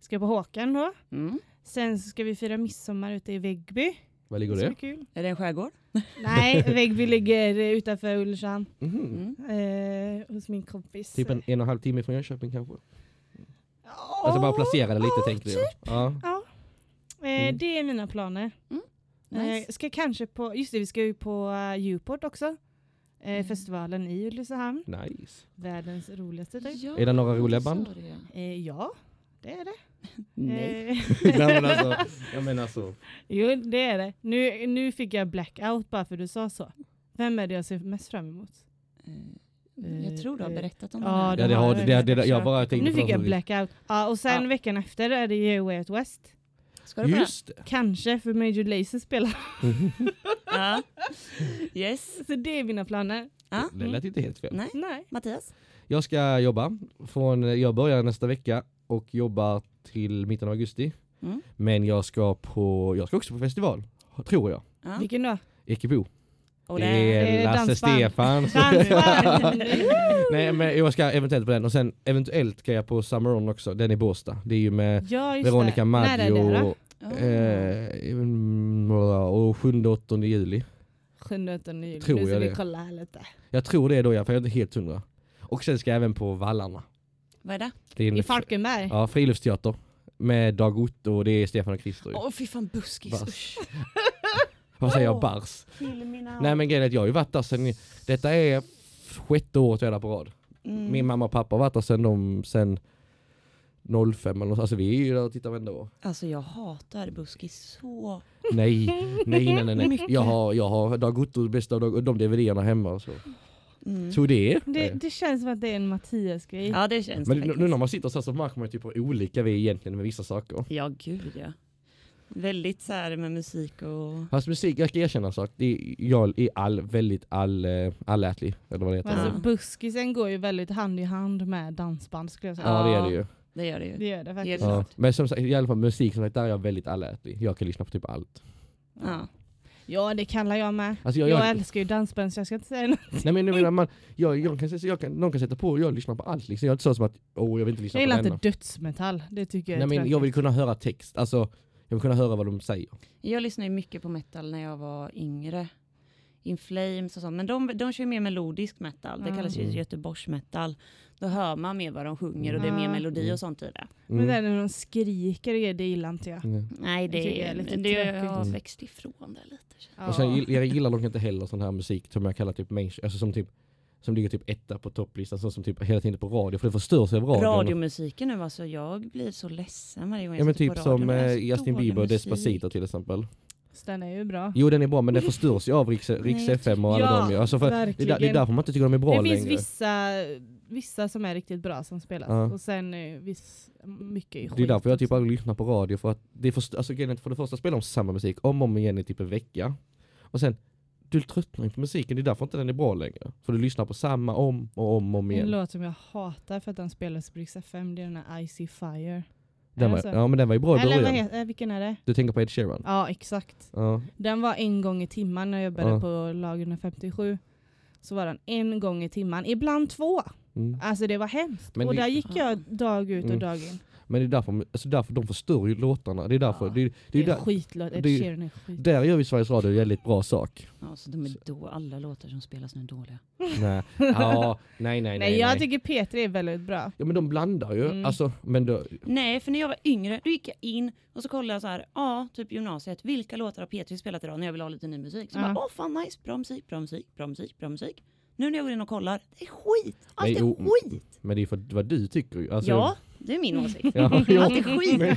ska jag på Håkan då. Mm. Sen så ska vi fira midsommar ute i Väggby. Vad ligger Det kul. Är det en skärgård? Nej, Väggby ligger eh, utanför Ulricehamn Mhm. Mm. eh, hos min kompis. Typ en, en och en halv timme från Jönköping kanske? Alltså bara placera det lite ja, tänkte jag. Ja. Ja. Eh, Mm. Det är mina planer. Nice. Eh, ska kanske på, just det vi ska ju på uh, också. Eh, Mm. Festivalen i Ulricehamn. Nice. Världens roligaste typ. Ja, Är det några roliga band? det. Eh, ja, det är det. Nej. Eh, Nej men alltså, jag menar så. jo, det är det. Nu, nu fick jag blackout bara för du sa så. Vem är det jag ser mest fram emot? Eh, Jag tror du har Eh, berättat om ja, det här. Ja det har det, det, det, jag bara tänkte Nu fick jag blackout. Ja, och sen Ja. veckan efter är det Way Out West. Ska du? Just det. Kanske för Major Lazer spelar. Ja. Yes. Så det är mina planer. Ja. Det lät inte helt fel. Nej. Nej. Mattias? Jag ska jobba. Från, jag börjar nästa vecka och jobbar till mitten av augusti. Mm. Men jag ska, på, jag ska också på festival, tror jag. Ja. Vilken då? Ekebo. Och det är Lasse. Dansband. Nej men jag ska eventuellt på den och sen eventuellt ska jag på Summer On också, den i Båstad. Det är ju med Ja, Veronica det. Är det Maggio då? Ja. eh, mm, och 7-8 juli. 7-8 juli. Tror nu ska jag vi det. kolla här lite. Jag tror det då jag, för jag är inte helt hundra. Och sen ska jag även på Vallarna. Vad är det? Det är I Falkenberg. ja, friluftsteater. Med Dag Otto och det är Stefan och Christer. Åh fy fan buskis. Bars. Vad säger jag? Bars? Nej men grejen är att jag har ju varit där sen, detta är sjätte året jag är där på rad. Mm. Min mamma och pappa har varit där sen de, sen 05 eller något. Alltså vi är ju där och tittar varenda år. Alltså jag hatar buskis så. Nej, nej, nej, nej. nej. Jag har, jag har Dag Ottos bästa av Dag- de DVD-erna hemma. Så, Mm. så det är Det, det känns som att det är en Mattias-grej. Ja det känns Men det nu, faktiskt. nu när man sitter så här så märker man ju typ hur olika vi är egentligen med vissa saker. Ja gud ja. Väldigt så här med musik och... Fast musik, jag ska erkänna en sak. Det är, jag är all, väldigt all, eh, allätlig. Eller vad det heter. Alltså, Ja. buskisen går ju väldigt hand i hand med dansband skulle jag säga. Ja det är det ju. Det gör det ju. Det gör det faktiskt. Ja. Men som sagt, i alla fall musik som sagt, där är jag väldigt allätlig. Jag kan lyssna på typ allt. Ja. Ja det kallar jag med. Alltså jag, jag, jag, älskar ju dansband så jag ska inte säga något. nej men jag menar, man, jag, jag kan, jag kan, någon kan sätta på och jag lyssnar på allt. Liksom. Jag är inte så som att åh jag vill inte lyssna Jag på gillar denna. inte dödsmetall. Det tycker jag Nej men jag vill kunna höra text. Alltså, jag vill kunna höra vad de säger. Jag lyssnade mycket på metal när jag var yngre. In Flames och sånt. Men de, de kör ju mer melodisk metal. Det kallas ju Mm. Göteborgsmetal. Då hör man mer vad de sjunger och det är mer Ja. melodi Mm. och sånt i det. Men Mm. det är när de skriker och grejer, det gillar inte jag. Mm. Nej, det, Jag är är lite det jag har Mm. växt ifrån det lite. Ja. Och sen, jag gillar dock inte heller sån här musik som jag kallar typ mainstream, alltså som typ som ligger typ etta på topplistan, så som typ hela tiden på radio, för det förstörs av radion. Radiomusiken nu alltså, jag blir så ledsen varje gång jag Ja men typ på som eh, Justin Bieber och musik. Despacito till exempel. Den är ju bra. Jo den är bra men den förstörs ju av Riks, Riks FM och alla Ja, dem. Alltså för det, är där, det är verkligen. därför man inte tycker de är bra det längre. finns vissa, vissa som är riktigt bra som spelas. Ja. Och sen viss, mycket är Det är därför jag typ aldrig lyssnar på radio för att det alltså, är att för det första spelar de samma musik om och om igen i typ en vecka. Och sen du tröttnar inte på musiken, det är därför inte den är bra längre. För du lyssnar på samma om och om och om En igen. låt som jag hatar för att den spelas på Rix FM, det är den här Icy Fire. Den var, det så? ja men den var ju bra i Eller början. heter, eh, vilken är det? Du tänker på Ed Sheeran? Ja, exakt. Ja. Den var en gång i timmen när jag jobbade Ja. på lag 157. Så var den en gång i timmen, ibland två. Mm. Alltså det var hemskt. Men och där gick jag dag ut och Mm. dag in. Men det är därför, alltså därför de förstör ju låtarna. Det är därför, Ja, det, det, Det är är där, skitlåt, Ed Sheeran är skit. där gör vi Sveriges Radio en väldigt bra sak. Ja, så de är då, alla låtar som spelas nu är dåliga. nej. Ja, nej, nej, nej. Nej, jag nej. tycker P3 är väldigt bra. Ja men de blandar ju, Mm. alltså, men då, Nej, för när jag var yngre, då gick jag in och så kollade jag så här, ja, typ gymnasiet, vilka låtar har P3 spelat idag när jag vill ha lite ny musik? Så Ja. bara, åh fan nice, bra musik, bra musik, bra musik, bra musik. Nu när jag går in och kollar, det är skit! Allt Nej, är skit! men det är för vad du tycker ju. Alltså, Ja, det är min åsikt. Ja, jo, Allt är skit! men-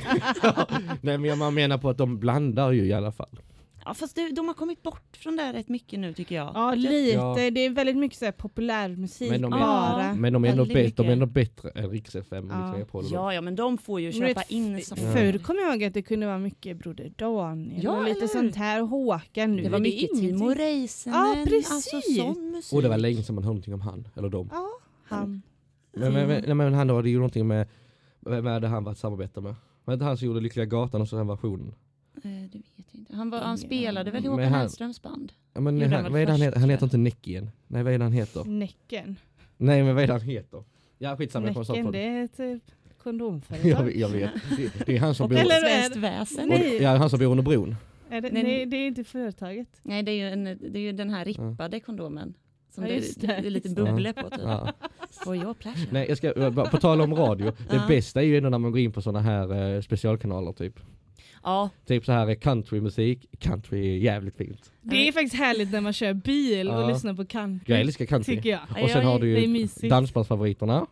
Nej men man menar på att de blandar ju i alla fall. Ja, fast det, de har kommit bort från det här rätt mycket nu tycker jag. Ja, lite. Ja. Det är väldigt mycket så här populärmusik Men de är- bara. Men de är väldigt bättre, de är ändå bättre än Rix FM Ja. Dem. Ja, ja, men de får ju Men köpa vet, in som... Förr kommer jag ihåg att det kunde vara mycket Broder Daniel Ja, och lite eller sånt här. Håkan nu Det var mycket. Timo Räisänen, Ja, precis. alltså sån musik. Och det var länge sedan man hörde någonting om han, eller dem. Ja, han. Men, men, men, nej, men han hade ju någonting med, med det han var att samarbeta med. Var det inte han som gjorde Lyckliga Gatan och så den versionen? Eh, Det vet jag inte. Han, var, han spelade väl i Håkan han- Hellströms band? Ja, men han vad är det han heter? Han heter inte Näcken. Nej vad är det han heter? Näcken. Nej men vad är det han heter? Ja skitsamma jag Näcken, det är typ Jag, kondomföretag. vet- jag vet. Det, det är han som bor, Eller- Svenskt Väsen? ja, han som bor under bron. Är det, Nej. nej, det är inte företaget. Nej, det är ju, en, det är ju den här rippade kondomen. Som Ja, det, det, det, är lite bubblor på typ. Ja. For your pleasure. Nej jag ska, på tal om radio, det Ja. bästa är ju ändå när man går in på sådana här eh, specialkanaler typ. Ja, Typ så här eh, countrymusik, country är jävligt fint. Det är faktiskt härligt när man kör bil och Ja. lyssnar på country. Jag älskar country. Tycker jag. Och sen jag- har du ju dansbandsfavoriterna.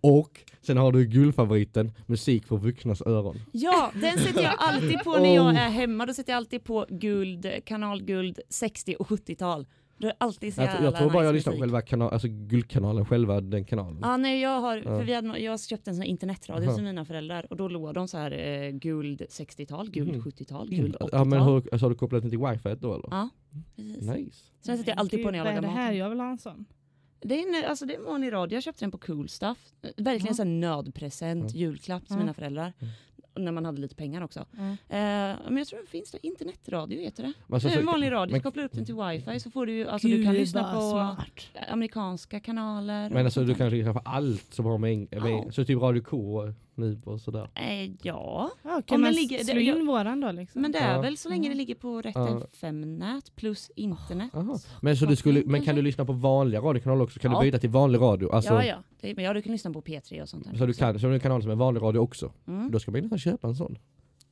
Och sen har du guldfavoriten, musik för vuxnas öron. ja, den sätter jag alltid på när jag Oh. är hemma. Då sätter jag alltid på guld, kanalguld 60 och 70-tal. Då är alltid så Jag, jävla jag tror bara jag nice lyssnar på musik. själva kanal, alltså guldkanalen, själva den kanalen. Ja, nej, jag har, Ja. för vi hade, jag köpte en sån här internetradio till mina föräldrar och då låg de så här eh, guld 60-tal, guld Mhm. 70-tal, guld 80-tal. Ja men hur, alltså, har du kopplat den till wifi då eller? Ja, precis. Nice. Så den sätter jag alltid på när jag Vad är lagar det här? mat. Jag vill ha en sån. Det är en, alltså det är en vanlig radio, jag köpte den på Cool Stuff. Verkligen Ja. så här nödpresent, Ja. julklapp till Ja. mina föräldrar. Mm. När man hade lite pengar också. Ja. Eh, men jag tror det finns det, internetradio heter det. Alltså, det är en vanlig radio, men- kopplar upp den till wifi så får du ju, alltså du kan lyssna på smart. amerikanska kanaler. Men alltså du där. kan lyssna på allt som har med, med Ja. så typ Radio K nu och sådär. Eh, ja, Ja, Om kan man ligger- slå det- in jag- våran då liksom? men det är Ja. väl så länge det ligger på rätt Ja. FM-nät plus internet. Aha. Men, så du skulle, men kan du lyssna på vanliga radiokanaler också? Kan Ja. du byta till vanlig radio? Alltså, Ja, ja. Det, men ja, du kan lyssna på P3 och sånt. Så du kan, så du kan ha som en vanlig radio också? Mm. Då ska man ju nästan köpa en sån.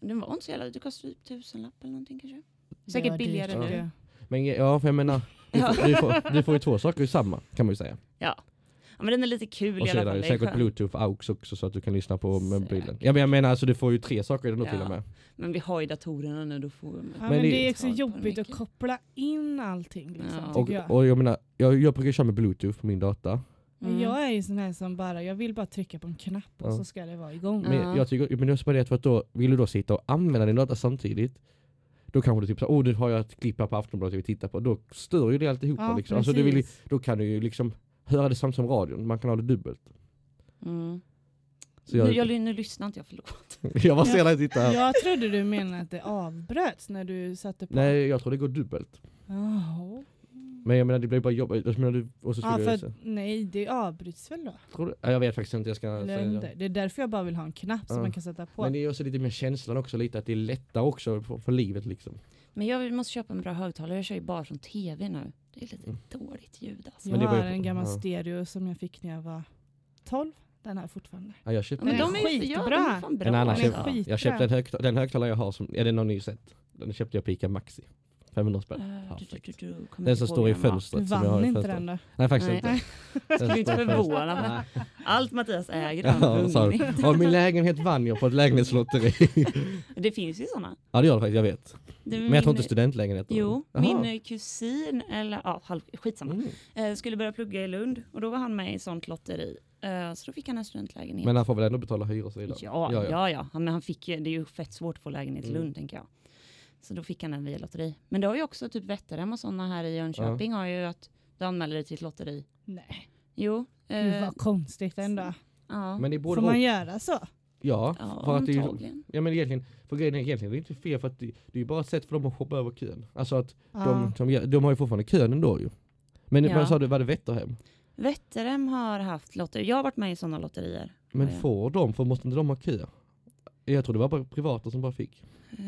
Den var inte så jävla, det kostar typ tusenlapp eller någonting kanske. Det Säkert dyrt, billigare nu. Men ja, för jag menar, du, Ja. får, du, får, du får ju två saker i samma kan man ju säga. Ja. Men den är lite kul Och i så är alla det fall. ju Det är säkert skönt. bluetooth aux också så att du kan lyssna på mobilen. Säkert. Ja, men jag menar alltså du får ju tre saker i den Ja. till och med. Men vi har ju datorerna nu, då får man... Ja, Men men, det- det är också jobbigt att koppla in allting. Liksom, Ja. Och, jag. och jag menar, jag, jag brukar köra med bluetooth på min data. Mm. Jag är ju sån här som bara, jag vill bara trycka på en knapp och Ja. så ska det vara igång. Men Ja. jag tycker, men just på det för att då vill du då sitta och använda din data samtidigt. Då kanske du typ så, oh nu har jag ett klipp här på Aftonbladet jag vill titta på. Då stör ju det alltihopa Ja, liksom. Alltså, du vill, då kan du ju liksom höra det samtidigt som radion. Man kan ha det dubbelt. Mm. Så jag, Nu, jag, nu lyssnar inte jag, förlåt. jag bara ser dig titta här. Jag trodde du menade att det avbröts när du satte på. Nej jag tror det går dubbelt. Jaha. Men jag menar det blir bara jobbigt. Jag menar, du, och så skulle för jag, att, nej, det avbryts väl då? tror du? Ja, jag vet faktiskt inte. Jag ska säga det. inte. Det är därför jag bara vill ha en knapp som Ja. man kan sätta på. Men det är också lite mer känslan också lite att det är lättare också för, för livet liksom. Men jag måste köpa en bra högtalare, jag kör ju bara från tv nu. Det är lite Mm. dåligt ljud alltså. jag har en gammal ja. stereo som jag fick när jag var 12. Den jag fortfarande. Ja, jag köpte men Den de är ju- ja, skitbra. de är fan bra. en annan köpt, skitbra. jag köpte en högtal- den högtalare jag har, som, är det någon ni sett? Den köpte jag på Ica Maxi. 500 spänn. Du, du, du, du, kommer Den inte som står i den. Du fönstret. som jag har vann i inte fönstret. den då? Nej faktiskt Nej. inte. Jag skulle Den inte står i förvåna mig. Allt Mattias äger har Ja, du. Och min lägenhet vann jag på ett lägenhetslotteri. Det finns ju sådana. ja det gör det faktiskt, jag vet. Det Men jag tror inte studentlägenheter. Jo, Jaha. min eh, kusin, eller ja, halv, skitsamma, Mm. eh, skulle börja plugga i Lund och då var han med i sånt lotteri. Eh, så då fick han en studentlägenhet. Men han får väl ändå betala hyra och så vidare? ja, ja, ja. Han- Men han fick det är ju fett svårt att få lägenhet i Mm. Lund tänker jag. Så då fick han den via lotteri. Men det har ju också typ Vätterhem och sådana här i Jönköping har ju att du anmäler dig till ett lotteri. Nej, Jo. gud eh, vad konstigt ändå. ja. Men det borde Får man göra så? Ja, ja, för att det är. Ja men egentligen, för grejen är egentligen det är inte fel för att det, det är ju bara ett sätt för dem att hoppa över kön. Alltså att Ja. de, de, de har ju fortfarande kön ändå ju. Men Ja. vad sa du, var det Vätterhem? Vätterhem har haft lotteri. Jag har varit med i sådana lotterier. Men Ja, ja. får de, för måste inte de ha kö? Jag tror det var bara privata som bara fick. Eh,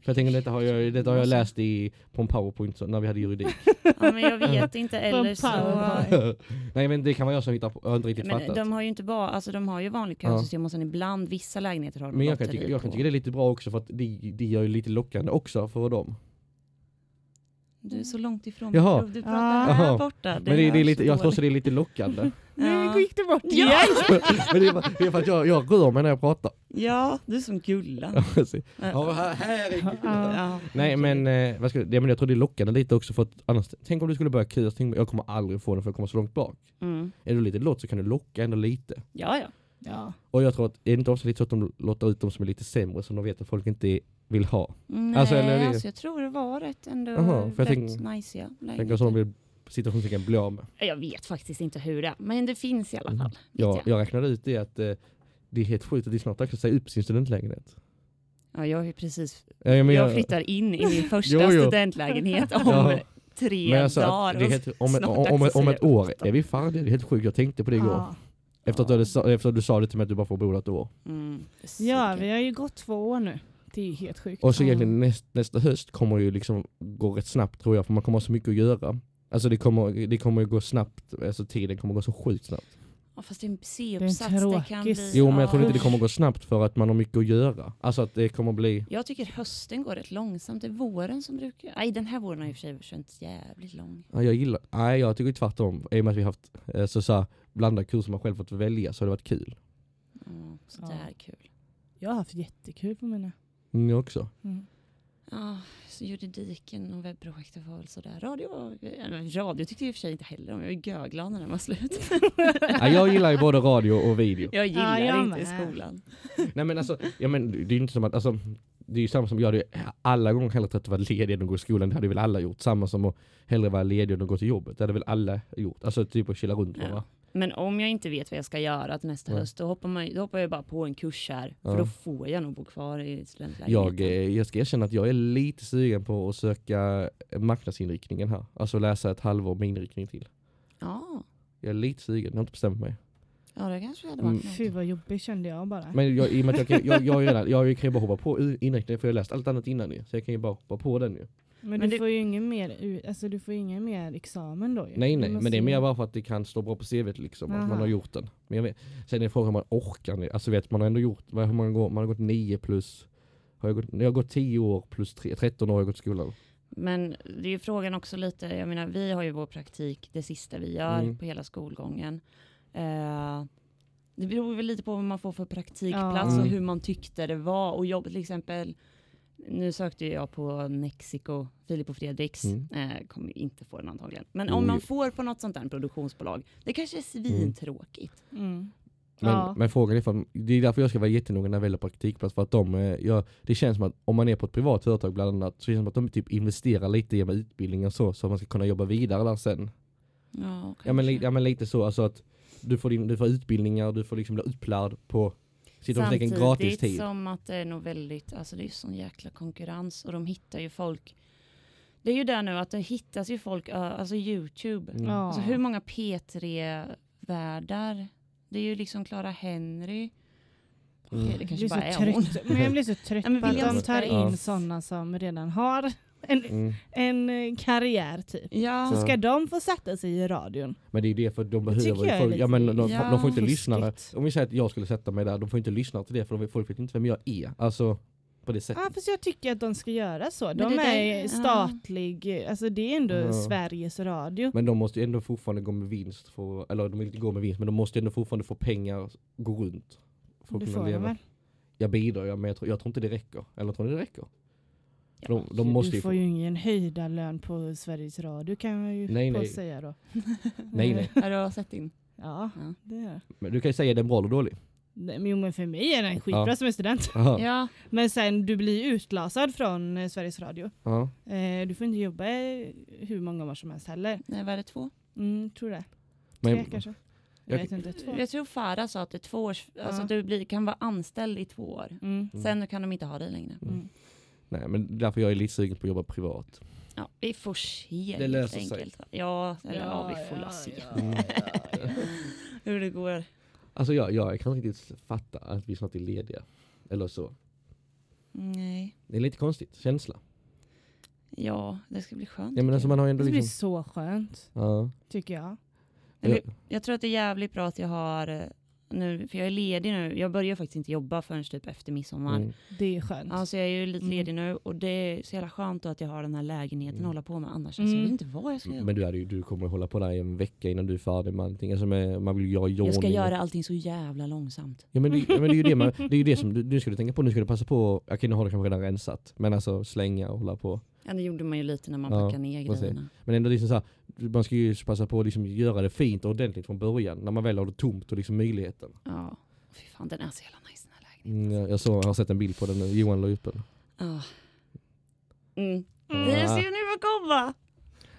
För jag tänker detta har jag, detta har jag läst i, på en powerpoint så, när vi hade juridik. Ja, men jag vet inte. Eller så... Nej men det kan vara jag som hittar på, jag har inte riktigt Men fattat. de har ju inte bara, alltså de har ju vanligt Ja. kösystem och sen ibland vissa lägenheter har de men jag kan, tycka, jag kan tycka det är lite bra också för att de, de gör ju lite lockande också för dem. Du är så långt ifrån Jaha. mig. Du pratar Ah. här borta. Men det, det är lite, så jag tror också det är lite lockande. Ja. Nu gick det bort Ja. igen. men det är, det är för att jag, jag rör mig när jag pratar. Ja, du är som Gullan. Ja, här, är Ja. Ja. Nej men, eh, vad ska, ja, men jag tror det är lockande lite också för att annars, tänk om du skulle börja köa, så jag kommer aldrig få den för jag kommer så långt bak. Mm. Är du lite lott så kan du locka ändå lite. Ja, ja. Ja. Och jag tror att, är det inte också lite så att de lottar ut de som är lite sämre som de vet att folk inte vill ha? Nej, Alltså, alltså, eller det- jag tror det var rätt ändå Jaha, för jag rätt tänk- nice ja. Tänk att de vill situationstecken bli av med. Jag vet faktiskt inte hur det är, men det finns i alla Mm. fall. vet Jag, jag. jag räknade ut det att eh, det är helt sjukt att de snart dags att säga upp sin studentlägenhet. Ja, jag har ju precis, Ja, men jag flyttar in i min första Jo, jo. studentlägenhet om Ja. tre alltså, dagar. det är helt, om, om, om, om ett år är vi färdiga, det är helt sjukt. Jag tänkte på det igår. Ja. Efter, att du hade, efter att du sa det till mig att du bara får bo där ett år. Mm, det ja, vi har ju gått två år nu. Det är helt sjukt. Och så egentligen näst, nästa höst kommer det ju liksom gå rätt snabbt tror jag, för man kommer ha så mycket att göra. Alltså det kommer, det kommer ju gå snabbt, alltså tiden kommer gå så sjukt snabbt. Ja, fast det är en Det C-uppsats, en det kan bli... Jo men jag tror inte det kommer gå snabbt för att man har mycket att göra. Alltså att det kommer bli, Jag tycker hösten går rätt långsamt. Det är våren som brukar... Nej, den här våren har i och för sig känts jävligt lång. ja, jag gillar, nej jag tycker tvärtom. I och med att vi haft eh, så, så här, blandade kurser man själv fått välja så har det varit kul. Ja, så Ja. det är kul. Jag har haft jättekul på mina. Mm, jag också. Mm. Ja, så juridiken och webbprojektet var väl sådär. Radio, ja, radio tyckte jag i och för sig inte heller om. Jag var görglad när den var slut. Ja, jag gillar ju både radio och video. Jag gillar jag inte med. skolan. Nej men alltså, ja, men det är ju inte som att, alltså, det är ju samma som jag hade ju alla gånger hellre tagit att vara ledig än att gå i skolan, det hade väl alla gjort. Samma som att hellre vara ledig än att gå till jobbet, det hade väl alla gjort. Alltså typ att chilla runt Ja. bara. Men om jag inte vet vad jag ska göra till nästa Nej. höst, då hoppar, man, då hoppar jag bara på en kurs här. För Ja. då får jag nog bo kvar i Jag, studentlägenheten. eh, jag ska erkänna att jag är lite sugen på att söka marknadsinriktningen här. Alltså läsa ett halvår med inriktning till. Ja, Jag är lite sugen, jag har inte bestämt mig. ja det kanske hade Mm. varit något. Fy vad jobbigt kände jag bara. Men jag, i och med att jag, kan, jag, jag, ju redan, jag kan ju bara hoppa på inriktningen för jag har läst allt annat innan ju. Så jag kan ju bara hoppa på den ju. Men, Men du det- får ju ingen mer, alltså du får ingen mer examen då ju. Nej nej, men det är mer bara för att det kan stå bra på CVt liksom, att man Aha. har gjort den. Men jag vet, sen är frågan om man orkar. Alltså vet man har ändå gjort, vad, hur många år, man har gått nio plus, har jag, gått, jag har gått 10 år plus tre, 13 år har jag gått i skolan. Men det är ju frågan också lite, jag menar vi har ju vår praktik det sista vi gör Mm. på hela skolgången. Eh, det beror väl lite på vad man får för praktikplats Ja. och Mm. hur man tyckte det var. Och jobb till exempel, nu sökte jag på Mexico, Filip och Fredriks, Mm. eh, kommer inte få den antagligen. Men om man jo. får på något sånt där produktionsbolag, det kanske är svintråkigt. Mm. Men, Ja. men frågan är, för, det är därför jag ska vara jättenoga när jag väljer praktikplats. För att de, eh, ja, det känns som att om man är på ett privat företag bland annat, så känns det som att de typ investerar lite i med utbildning och så, så att man ska kunna jobba vidare där sen. Ja, Ja men, ja men lite så, alltså att du får, din, du får utbildningar, du får liksom bli upplärd på situationstecken gratis Samtidigt tid. som att det är nog väldigt, alltså det är sån jäkla konkurrens och de hittar ju folk. Det är ju där nu att det hittas ju folk, alltså Youtube. Mm. Ja. Alltså hur många P3-värdar? Det är ju liksom Clara Henry. Mm. Okej, det Jag kanske bara är hon. trött, men jag blir så trött Ja, men på att de tar Ja. in sådana som redan har en, Mm. en eh, karriär typ. Ja, Så ska de få sätta sig i radion. Men det är det för de behöver ju folk, ja, men de, de, Ja, de får inte lyssna. Om vi säger att jag skulle sätta mig där, de får inte lyssna till det för de, folk vet inte vem jag är. Alltså på det sättet. Ja fast jag tycker att de ska göra så. De det är där- ja. statlig, alltså det är ändå Ja. Sveriges Radio. Men de måste ju ändå fortfarande gå med vinst, för, eller de vill inte gå med vinst, men de måste ju ändå fortfarande få pengar gå runt. För att Det kunna får de leva. väl? Jag bidrar ja, men jag tror, jag tror inte det räcker. Eller tror ni det räcker? Ja, de, de måste du ju får få, ju ingen höjda lön på Sveriges Radio kan jag ju Nej, nej. säga då. Nej nej. har du sett in? Ja, Ja. det är Men du kan ju säga den bra eller dålig. Nej, men Jo men för mig är den skitbra Ja. som är student. Ja, Men sen du blir utlasad från eh, Sveriges Radio. Ja. Eh, du får inte jobba hur många år som helst heller. nej var det två? Mm, tror det. Tre Men, kanske. Jag, jag- vet inte, två. Jag tror Farah sa att det är två års, alltså du blir, kan vara anställd i två år. Mm. Mm. Sen kan de inte ha dig längre. Mm. Nej, men därför jag är lite sugen på att jobba privat. Ja, vi får se. Det löser helt sig. enkelt. Ja, eller ja, vi får la se Mm. hur det går. Alltså jag, jag kan inte riktigt fatta att vi snart är lediga. Eller så. Nej, Det är lite konstigt, känsla. ja, det ska bli skönt. Ja men alltså man har ändå Det blir liksom... så skönt, Ja. tycker jag. Eller- Jag tror att det är jävligt bra att jag har eh, nu, för jag är ledig nu. Jag börjar faktiskt inte jobba förrän typ efter midsommar. Mm. Det är skönt. Ja, så jag är ju lite Mm. ledig nu och det är så jävla skönt att jag har den här lägenheten Mm. att hålla på med. Annars alltså, Mm. jag vet inte vad jag ska göra. Men du, ju, du kommer hålla på där i en vecka innan du är färdig med allting. Alltså med, man vill göra Jag ska göra allting så jävla långsamt. Ja men, det, men det är ju det, man, det, är ju det som du, nu ska du tänka på. Nu ska du passa på, okej nu har du kanske redan rensat. Men alltså slänga och hålla på. Ja, det gjorde man ju lite när man Ja, packade ner får se. grejerna. Men ändå liksom så här, man ska ju passa på att liksom göra det fint och ordentligt från början. När man väl har det tomt och liksom möjligheten. Ja, fy fan den är så jävla nice den här lägenheten. Mm, jag, jag, såg, jag har sett en bild på den, nu. Johan la upp den. Ja. Mm. Mm. Det ser ni vad komma!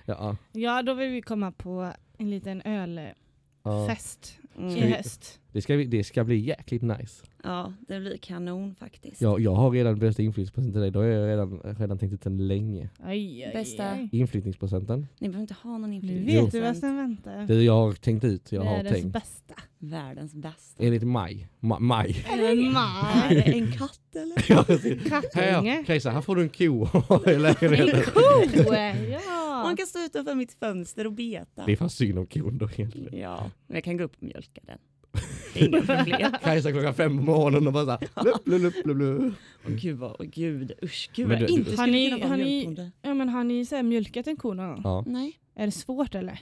Ja, Ja, då vill vi komma på en liten ölfest ja. Mm. i vi- höst. Det, ska, bli- det ska bli jäkligt nice. Ja, det blir kanon faktiskt. Jag, jag har redan bästa inflyttningspresenten till dig, då har jag redan, redan tänkt ut den länge. Aj, aj, Bästa- aj. Inflyttningspresenten. Ni behöver inte ha någon Nu inflytande. vet du vad som väntar. Det jag har tänkt ut, jag har Världens tänkt. bästa. Världens bästa. Enligt maj. Ma, maj. Är det Är maj? en katt eller? Ja. Kattunge? här, Kajsa, här får du en ko En ko! Ja. Man kan stå utanför mitt fönster och beta. Det är fan synd om kon då egentligen. Ja, men jag kan gå upp och mjölka den. Det är inga problem. Kajsa klockan fem på morgonen och bara såhär, blup, blup, blup, blup. Åh gud vad, åh gud, usch, gud Men vad du- jag inte Har skulle ni- kunna vara har ni- mjölkbonde. Ja men har ni så här mjölkat en ko någon gång? Ja, Nej. Är det svårt eller?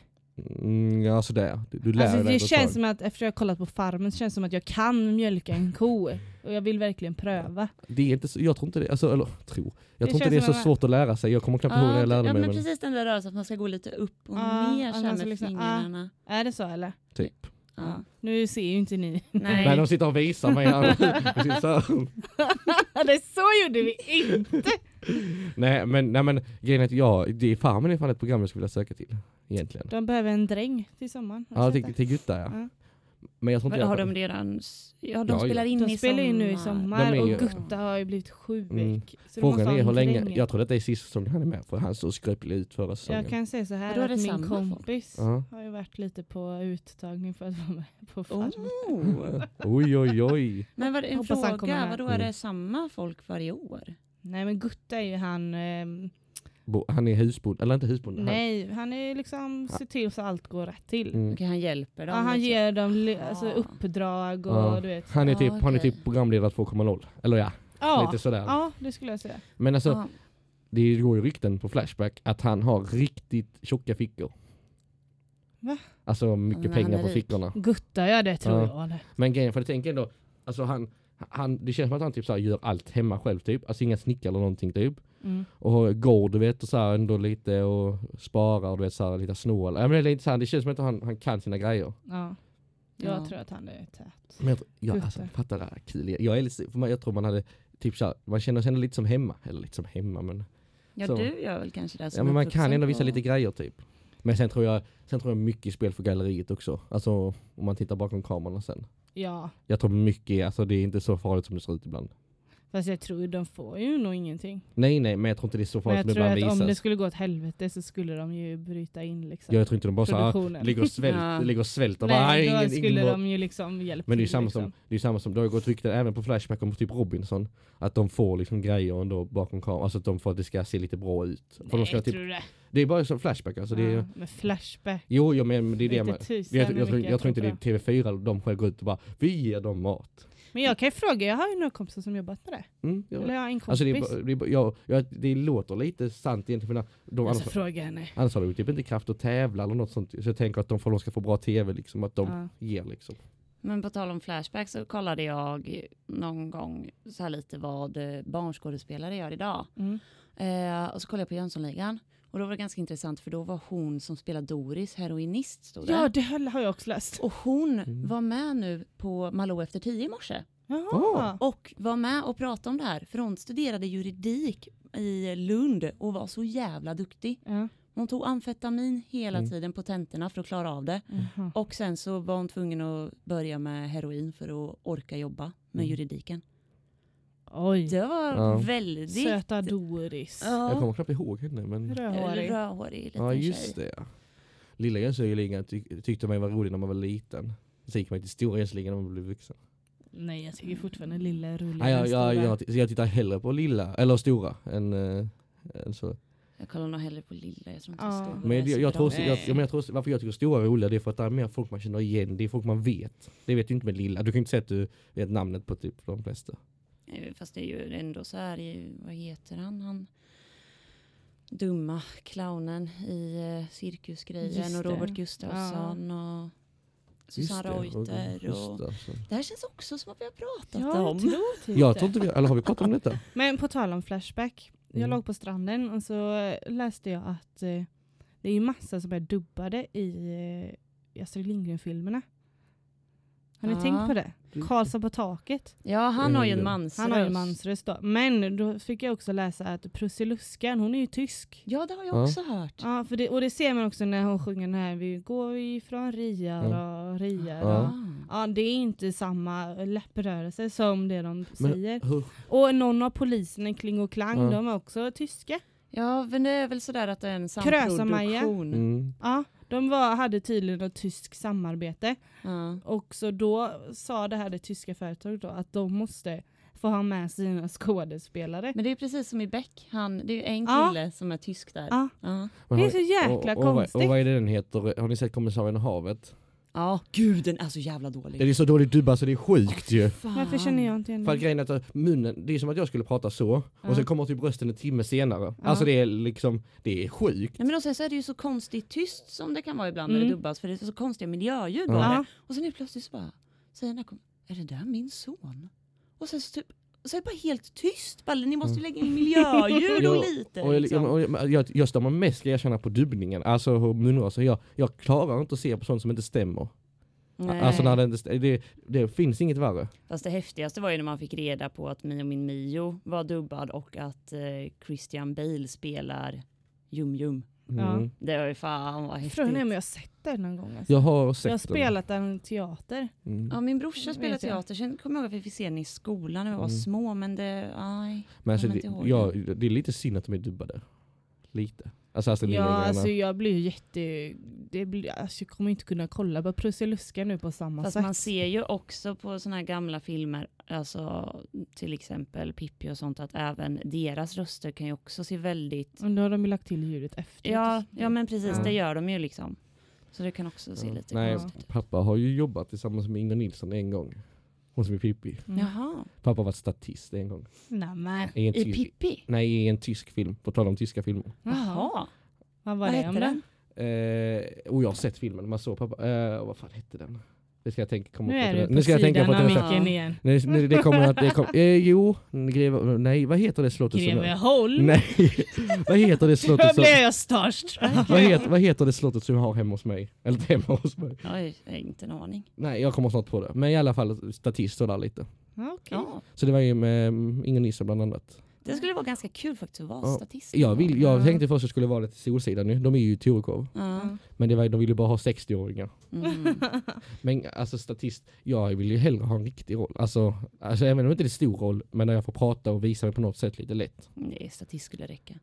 Mm, ja sådär. Du, du lär Alltså, dig det känns tag. som att efter jag har kollat på farmen så känns det som att jag kan mjölka en ko. Och jag vill verkligen pröva. Det är inte så, jag tror inte det, alltså, eller tror. Jag Det tror inte det är så att- svårt att lära sig. Jag kommer knappt ihåg när jag lärde ja, mig. men Men precis den där rörelsen att man ska gå lite upp och Ja, ner att så man ska med liksom- fingrarna. Är det så eller? typ. Ja. Nu ser ju inte ni. Nej. Nej, de sitter och visar mig här. det så gjorde vi inte! nej, men, nej men grejen är att jag, det är farmen är fan ett program jag skulle vilja söka till. Egentligen. De behöver en dräng till sommaren. Ja, till, till Gutta ja. Ja. Men jag tror inte Men, har de redan, ja de Ja, spelar in De i spelar sommar. in nu i sommar ju- och Gutta har ju blivit sjuk. Mm. Frågan ha är hur länge, jag tror detta är sista säsongen han är med för han såg skröplig ut förra säsongen. Jag kan säga så här att det min kompis Ja. har ju varit lite på uttagning för att vara med på farmen. Oh. Oj oj oj. Men var det en Hoppas fråga, vadå är det samma folk varje år? Nej men Gutta är ju han, ehm, Bo, han är husbonde, eller inte husbonde. Han, nej han är liksom, ser till så allt går rätt till. mm. Okej, han hjälper Ja, dem. han liksom. ger dem alltså, Ah. uppdrag och Ja. du vet. han är typ, Ja, han är typ programledare 2.0. Eller ja, Ja, lite sådär. ja det skulle jag säga. Men alltså, Ja. det går ju rykten på Flashback att han har riktigt tjocka fickor. Va? Alltså mycket han pengar på rik. fickorna. Gutta ja det tror Ja. jag. Det. Men grejen för jag tänker ändå, alltså han, han, det känns som att han typ så här gör allt hemma själv typ. Alltså inga snickare eller någonting typ. Mm. Och går du vet och så här ändå lite och sparar och du vet så här lite snål. Ja, men det, är lite så här, det känns som att han, han kan sina grejer. Ja. Jag Ja. tror att han är tät. Men jag, jag alltså, fattar det här kul. Jag, är lite, för man, jag tror man hade typ så här, man känner sig ändå lite som hemma. Eller lite som hemma men. Ja, Så. du gör väl kanske det. Ja men man kan ändå på- visa lite grejer typ. Men sen tror jag, sen tror jag mycket spel för galleriet också. Alltså om man tittar bakom kamerorna sen. Ja. Jag tror mycket, alltså det är inte så farligt som det ser ut ibland. Fast jag tror de får ju nog ingenting. Nej nej men jag tror inte det är så Men farligt jag som det tror ibland att om visas. det skulle gå åt helvete så skulle de ju bryta in liksom. Jag tror inte de bara såhär, produktionen. ligger och svält, Ja. ligger och svälter. bara, Nej, då ingen, skulle ingen de ju liksom hjälpa Men det är ju samma liksom. som, det är samma som, det har ju gått rykten även på Flashback om typ Robinson. Att de får liksom grejer ändå bakom kameran, alltså att de får att det ska se lite bra ut. För de Nej, ska typ, tror du det? det är bara som Flashback alltså. Det är, Ja, med flashback. Jo, jo men det är det man, tusan jag, jag, tror, mycket jag tror inte det är på TV4 de själv går ut och bara Vi ger dem mat. Men jag kan ju fråga, jag har ju några kompisar som jobbat med det. Mm, ja. Eller jag har en kompis. Alltså det, är, det, är, ja, ja, det låter lite sant egentligen. För de, alltså, annars, fråga henne. annars har de typ inte kraft att tävla eller något sånt. Så jag tänker att de, att de ska få bra TV liksom, att de Ja. ger liksom. Men på tal om Flashback så kollade jag någon gång så här lite vad eh, barnskådespelare gör idag. Mm. Eh, och så kollade jag på Jönssonligan. Och då var det ganska intressant för då var hon som spelade Doris heroinist. Stod det. Ja, det har jag också läst. Och hon Mm. var med nu på Malou efter tio i morse. Jaha. Och var med och pratade om det här. För hon studerade juridik i Lund och var så jävla duktig. Ja. Hon tog amfetamin hela Mm. tiden på tentorna för att klara av det. Jaha. Och sen så var hon tvungen att börja med heroin för att orka jobba med Mm. juridiken. Oj, Det var Ja. väldigt... söta Doris. Jag Ja. kommer knappt ihåg henne men... Rödhårig. Rödhårig liten Ja just tjej. det ja. Lilla Jönköpingligan tyck, tyckte man var rolig när man var liten. Sen gick man till Stora Jönköpingligan när man blev vuxen. Nej, jag tycker fortfarande lilla är roligare Nej, jag, än jag, stora. jag, tittar hellre på Lilla, eller Stora, än, äh, än så. Jag kollar nog hellre på lilla. Jag tror inte Ja. Stora Men är jag, så jag, bra. tror, också- jag, Nej. men jag tror, också- varför jag tycker Stora är roligare det är för att det är mer folk man känner igen, det är folk man vet. Det vet du inte med Lilla, du kan inte säga att du vet namnet på typ de flesta. Eh, Fast det är ju ändå så här, vad heter han? Han dumma clownen i eh, cirkusgrejen och. Robert Gustafsson och Susanne Reuter. Och... Gustafsson. Det här känns också som att vi har pratat Ja, om. tror typ Jag tror inte vi, eller har vi pratat om detta? Men på tal om Flashback. Jag Mm. låg på stranden och så eh, läste jag att eh, det är ju massa som är dubbade i eh, Astrid Lindgren-filmerna. Har ni Ja. tänkt på det? Karlsson på taket. Ja, han har ju en mansröst. Han har ju mansröst då. Men då fick jag också läsa att Prussiluskan, hon är ju tysk. Ja, det har jag Ja. också hört. Ja, för det, och det ser man också när hon sjunger den här Vi går ifrån Ria Ja. och Ria. Ja. Ja. Det är inte samma läpprörelse som det de Men säger. hur, Och någon av poliserna, Kling och Klang, Ja. de är också tyska. Ja, men det är väl sådär att det är en Krösa-Maja. samproduktion. mm, Ja, de var, hade tydligen ett tyskt samarbete. Ja. Och så då sa det här det tyska företaget då att de måste få ha med sina skådespelare. Men det är precis som i Beck. Han, det är ju en Ja. kille som är tysk där. Ja, Ja. det är så jäkla och, och, vad- konstigt. Och vad är det den heter? Har ni sett Kommissarien och havet? Ja, gud den är så jävla dålig. Den är så dåligt dubbad så det är sjukt ju. Fan. Varför känner jag inte igen För att det? grejen är att munnen, det är som att jag skulle prata så, Ja. och sen kommer typ rösten en timme senare. Ja. Alltså det är liksom, det är sjukt. Nej, men också så är det ju så konstigt tyst som det kan vara ibland när Mm. det dubbas för det är så konstiga miljöljud Ja. bara. Ja. Och sen är plötsligt så bara säger den här kom, är det där min son? Och sen så typ så är det bara helt tyst. Bara, ni måste ju lägga in miljöljud och lite. Och liksom. och jag, jag, jag mig mest ska jag känna på dubbningen, alltså hur munrörelser, jag, jag klarar inte att se på sånt som inte stämmer. Nej. Alltså när det, det, det finns inget värre. Fast det häftigaste var ju när man fick reda på att Mio min Mio var dubbad och att eh, Christian Bale spelar Jum Jum. Ja. Mm. Det var ju fan vad häftigt. Frågan är om jag har sett den någon gång. Alltså. Jag har Jag har sett spelat den i teater. Mm. Ja, min brorsa spelade teater. Sen kommer jag ihåg att vi fick se den i skolan när vi var Mm. små. Men det, aj. Men alltså, det, jag, det är lite synd att de är dubbade. Lite. Alltså Astrid Ja, Lindgren-grejerna. alltså jag blir ju jätte... Det blir, alltså jag kommer inte kunna kolla på Prussiluska nu på samma Fast sätt. man ser ju också på såna här gamla filmer, alltså till exempel Pippi och sånt, att även deras röster kan ju också se väldigt... Och då har de ju lagt till ljudet efter. Ja, ja men precis, Ja. det gör de ju liksom. Så det kan också se Ja. lite Nej, konstigt ut. pappa har ju jobbat tillsammans med Ingrid Nilsson en gång. Hon som är Pippi. Mm. Jaha, Pappa varit statist en gång. Nämen. I en, i Pippi? nej, i en tysk film. På tal om tyska filmer. Jaha, Vad var vad det hette om den? det? Eh, och jag har sett filmen, man såg pappa. Eh, vad fan hette den? Det ska jag tänka, komma Nu på är till du på Nu ska jag tänka på av micken igen. Nej, nej, det kommer att, det kom, eh, jo, greve, nej vad heter det slottet som... Greveholm. Nej, vad heter det Då slottet som... blev jag starstruck. Vad heter, vad heter det slottet som jag har hemma hos mig? Eller hemma hos mig. Oj, jag har inte en aning. Nej, jag kommer snart på det. Men i alla fall statist och där lite. Ja, Så det var ju med mm, Ingen Nisse bland annat. det skulle vara ganska kul faktiskt att vara Ja, statist. Jag, vill, jag Ja. tänkte först att det skulle vara lite Solsidan nu. De är ju i Torekov. Ja. Men det var, de ville bara ha 60-åringar. Mm. Men alltså statist, jag vill ju hellre ha en riktig roll. Alltså, alltså även om det inte är en stor roll, men när jag får prata och visa mig på något sätt lite lätt. Nej, statist skulle räcka.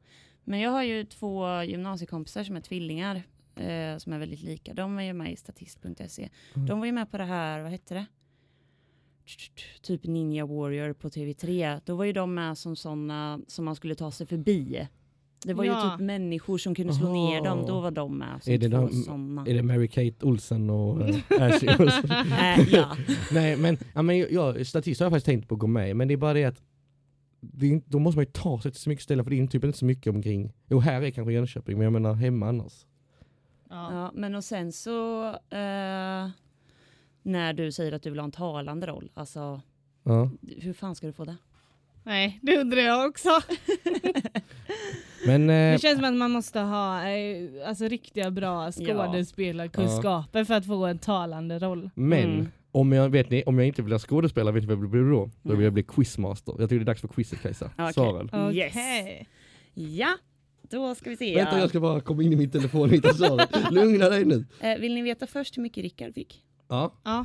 Men jag har ju två gymnasiekompisar som är tvillingar eh, som är väldigt lika. De är ju med i statist.se. Mm. De var ju med på det här, vad hette det? Typ Ninja Warrior på TV3. Då var ju de med som sådana som man skulle ta sig förbi. Det var Ja. ju typ människor som kunde slå Aha. ner dem. Då var de med som Är det de-. Är det Mary-Kate Olsen och uh, Ashley Olsen? Äh, ja. Nej men, ja, men jag, statist har jag faktiskt tänkt på att gå med men det är bara det att det är, inte- då måste man ju ta sig till så mycket ställen för det är typ inte så mycket omkring. Jo här är kanske Jönköping men jag menar hemma annars. Ja. ja, men och sen så eh, när du säger att du vill ha en talande roll, alltså Ja. hur fan ska du få det? Nej, det undrar jag också. Men eh, Det känns som att man måste ha eh, alltså, riktiga bra skådespelarkunskaper för att få en talande roll. men Mm. om, jag, vet ni, om jag inte blir skådespelare, vet ni vad jag blir då? Då vill jag bli quizmaster. Jag tycker det är dags för quizet Kajsa. Okej. Svaren. Okej. Yes. Ja, då ska vi se. Vänta jag ska bara komma in i min telefon och hitta svaren. Lugna dig nu. Eh, vill ni veta först hur mycket Rickard fick? Ja, Ja,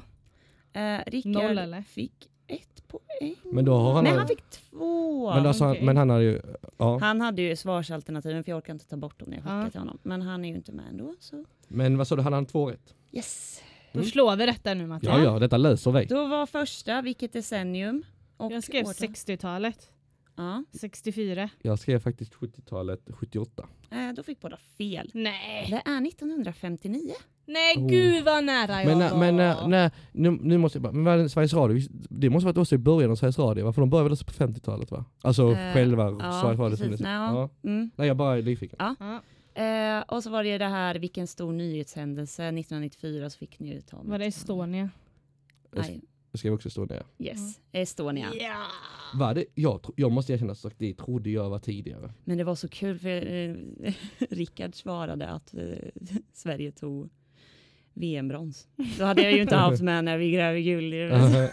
Eh, Rickard Noll, eller? fick ett poäng. men då har han... Nej, han fick två. men, alltså, han, men han hade ju... Ja. Han hade ju svarsalternativen för jag orkar inte ta bort dem när jag skickar Ja. till honom. Men han är ju inte med ändå. Så. Men vad sa du, han hade två rätt? Yes. då Mm. slår vi detta nu Mattias. Ja, ja, detta löser vi. Då var första, vilket decennium? Och Jag skrev årtal. 60-talet. Ja, 64. Jag skrev faktiskt 70-talet, 78. eh, då fick båda fel. Nej, Det är 1959. Nej Oh. gud vad nära jag Men, var. men när, när, nu, nu måste jag bara, men Sveriges Radio, det måste varit också i början av Sveriges Radio va? För de började väl också på 50-talet va? Alltså Eh, själva Ja, Sveriges Radio. precis. ja. ja. Mm. Nej jag bara är nyfiken. Ja. Ja. Eh, och så var det det här, vilken stor nyhetshändelse 1994 så fick ni ju ta Var det Estonia? Nej, Jag skrev också ner. yes, Estonia. Ja. Var det? Jag, jag måste erkänna att det trodde jag var tidigare. Men det var så kul för eh, Rickard svarade att eh, Sverige tog VM-brons. Då hade jag ju inte haft med när vi gräver guld. Mm.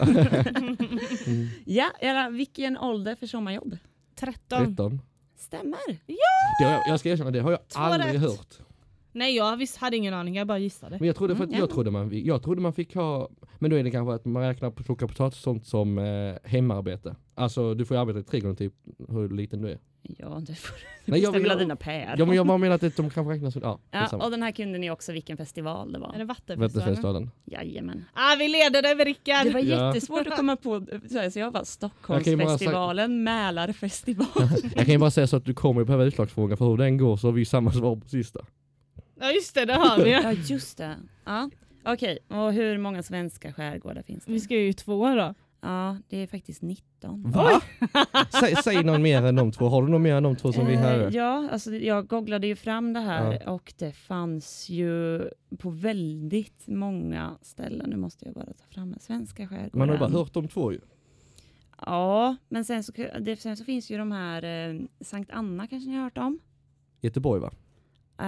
ja, eller vilken ålder för sommarjobb? 13. 13. Stämmer. Det har jag, jag ska erkänna, det har jag Två aldrig rätt. hört. Nej jag visst hade ingen aning, jag bara gissade. Men jag trodde, för att Mm, jag, ja. trodde man, jag trodde man fick ha, men då är det kanske att man räknar på plocka potatis och sånt som eh, hemarbete. Alltså du får ju arbeta i trädgården typ hur liten du är. Ja, du får Nej, jag, jag, dina pär. ja, men jag bara menar att de kanske räknas som, ja, Ja, och den här kunde ni också vilken festival det var. Är det Vattenfestivalen? Jajamän. Ah, vi leder över Rickard! Det var Ja. jättesvårt att komma på, så jag var Stockholmsfestivalen, Mälarfestivalen. Jag kan ju bara säga så att du kommer behöva utslagsfråga för hur den går så har vi samma svar på sista. Ja just det, det har vi. Ja, just det. Ja. Okej, och hur många svenska skärgårdar finns det? Vi ska ju två då. Ja, det är faktiskt 19. Va? säg, säg någon mer än de två. Har du någon mer än de två som vi Eh, har? Ja, alltså jag googlade ju fram det här och det fanns ju på väldigt många ställen. Nu måste jag bara ta fram en svenska skärgården. Man har ju bara hört de två ju. Ja, men sen så, det, sen så finns ju de här eh, Sankt Anna kanske ni har hört om? Göteborg va? Eh,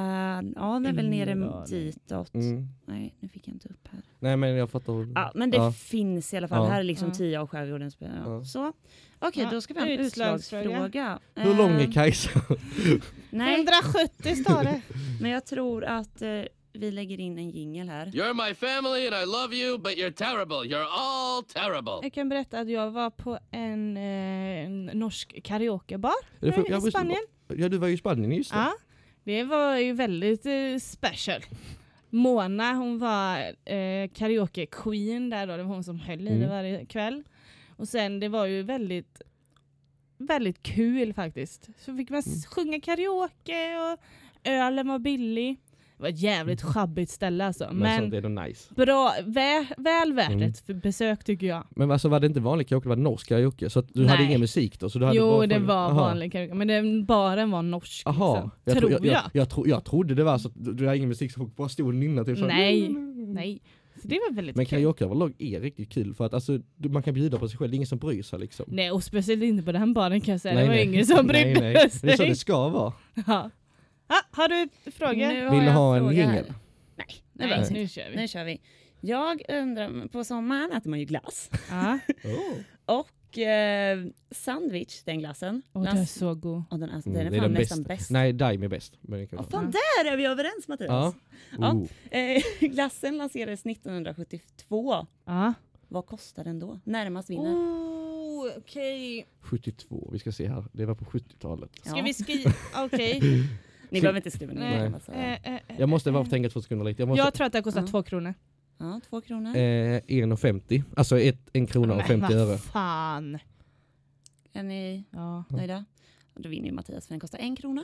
ja, det är väl Ingen nere ditåt. Mm. Nej, nu fick jag inte upp här. Nej men jag fattar. Ja, men det Ja. finns i alla fall. Ja. Här är liksom Ja. tio av skärgårdens... Ja. Ja. Så, okej, Ja, då ska vi ha en utslagsfråga. Hur lång är Eh, Kajsa? Nej, 170 står det. men jag tror att eh, vi lägger in en jingel här. You're my family and I love you, but you're terrible. You're all terrible. Jag kan berätta att jag var på en, eh, en norsk karaokebar i Spanien. Ja du var ju i Spanien just det. Ja, det var ju väldigt eh, special. Mona hon var eh, karaoke queen där då, det var hon som höll i det Mm. varje kväll. Och sen det var ju väldigt väldigt kul faktiskt. Så fick man Mm. sjunga karaoke och ölen var billig. Var ett jävligt sjabbigt ställe alltså. Men, Men, sånt är nog nice. bra, vä, väl värt Mm. ett besök tycker jag. Men alltså var det inte vanlig karaoke, det var norsk karaoke? Så du hade Nej. ingen musik då? Så du hade Jo bara det var Aha. vanlig karaoke, men den baren var norsk. Jaha, Liksom. jag, Tror tro, jag. jag, jag, tro, jag trodde det var så att du, hade ingen musik så folk bara stod och nynnade typ Nej, nej. Så det var väldigt Men karaoke överlag är riktigt kul för att alltså, man kan bjuda på sig själv, det är ingen som bryr sig liksom. Nej och speciellt inte på den baren kan jag säga. Nej, det var nej. ingen som brydde nej, nej. sig. Det är så det ska vara. Ja. Ah, har du frågor? Nu har Vill du ha en jingel? Nej, Nej, behövs nu kör vi. Nu kör vi. Jag undrar, på sommaren äter man ju glass. Ja. Och eh, sandwich, den glassen. Och den är så god. och den, är, Mm, den är det är fan den nästan bästa. bäst. Nej, Daim är bäst. Men kan vara- fan, där är vi överens Mattias! Ja. Ja. Oh. Eh, glassen lanserades 1972. Ja. Vad kostar den då? Närmast vinner. Oh, okej. 72, vi ska se här. Det var på 70-talet. Ska Ja. vi skriva? Okej. Ni behöver inte skriva ner Nej. man säga. Eh, eh, Jag måste bara eh. tänka två sekunder lite. Jag måste, Jag tror att det kostar Ja. två kronor. Ja, två kronor. eh, 1,50. Alltså ett, en krona och Men 50 vad öre. fan. Är ni Ja. nöjda? Då vinner ju Mattias för den kostar en krona.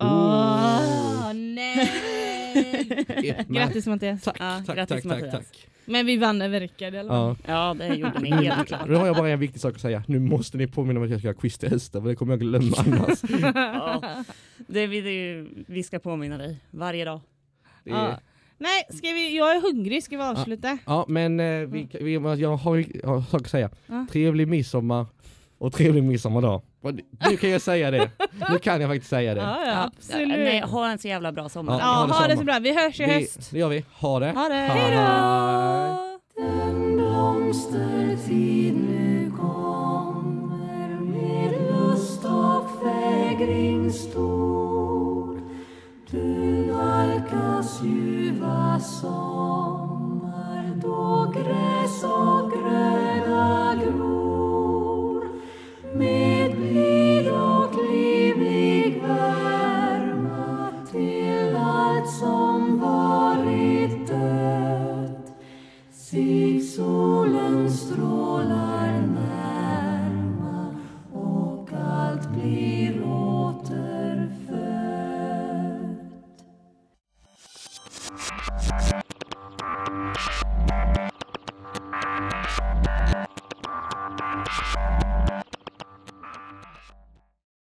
Åh, nej! Ett- Grattis Mattias. Tack, Ja, tack, grattis, tack, tack, Mattias. tack. Men vi vann över Rickard fall. Ja. Ja, det gjorde ni helt klart. Nu har jag bara en viktig sak att säga. Nu måste ni påminna mig att jag ska ha quiz till hösten, för det kommer jag glömma annars. Ja, det vill ju, vi ska påminna dig varje dag. Det är, Ja. Nej, ska vi, jag är hungrig, ska vi avsluta? Ja men eh, vi, vi, jag har jag har en sak att säga. Ja. Trevlig midsommar. Och trevlig midsommardag. Nu kan jag säga det. Nu kan jag faktiskt säga det. Ja, ja, absolut. Nej, ha en så jävla bra sommar. Ja, ja ha det så bra. Vi hörs i vi, höst. Det gör vi. Ha det. Ha det. Hej då! Den blomstertid nu kommer med lust och fägring stor. Du nalkas ljuva sommar då gräs och grönt solens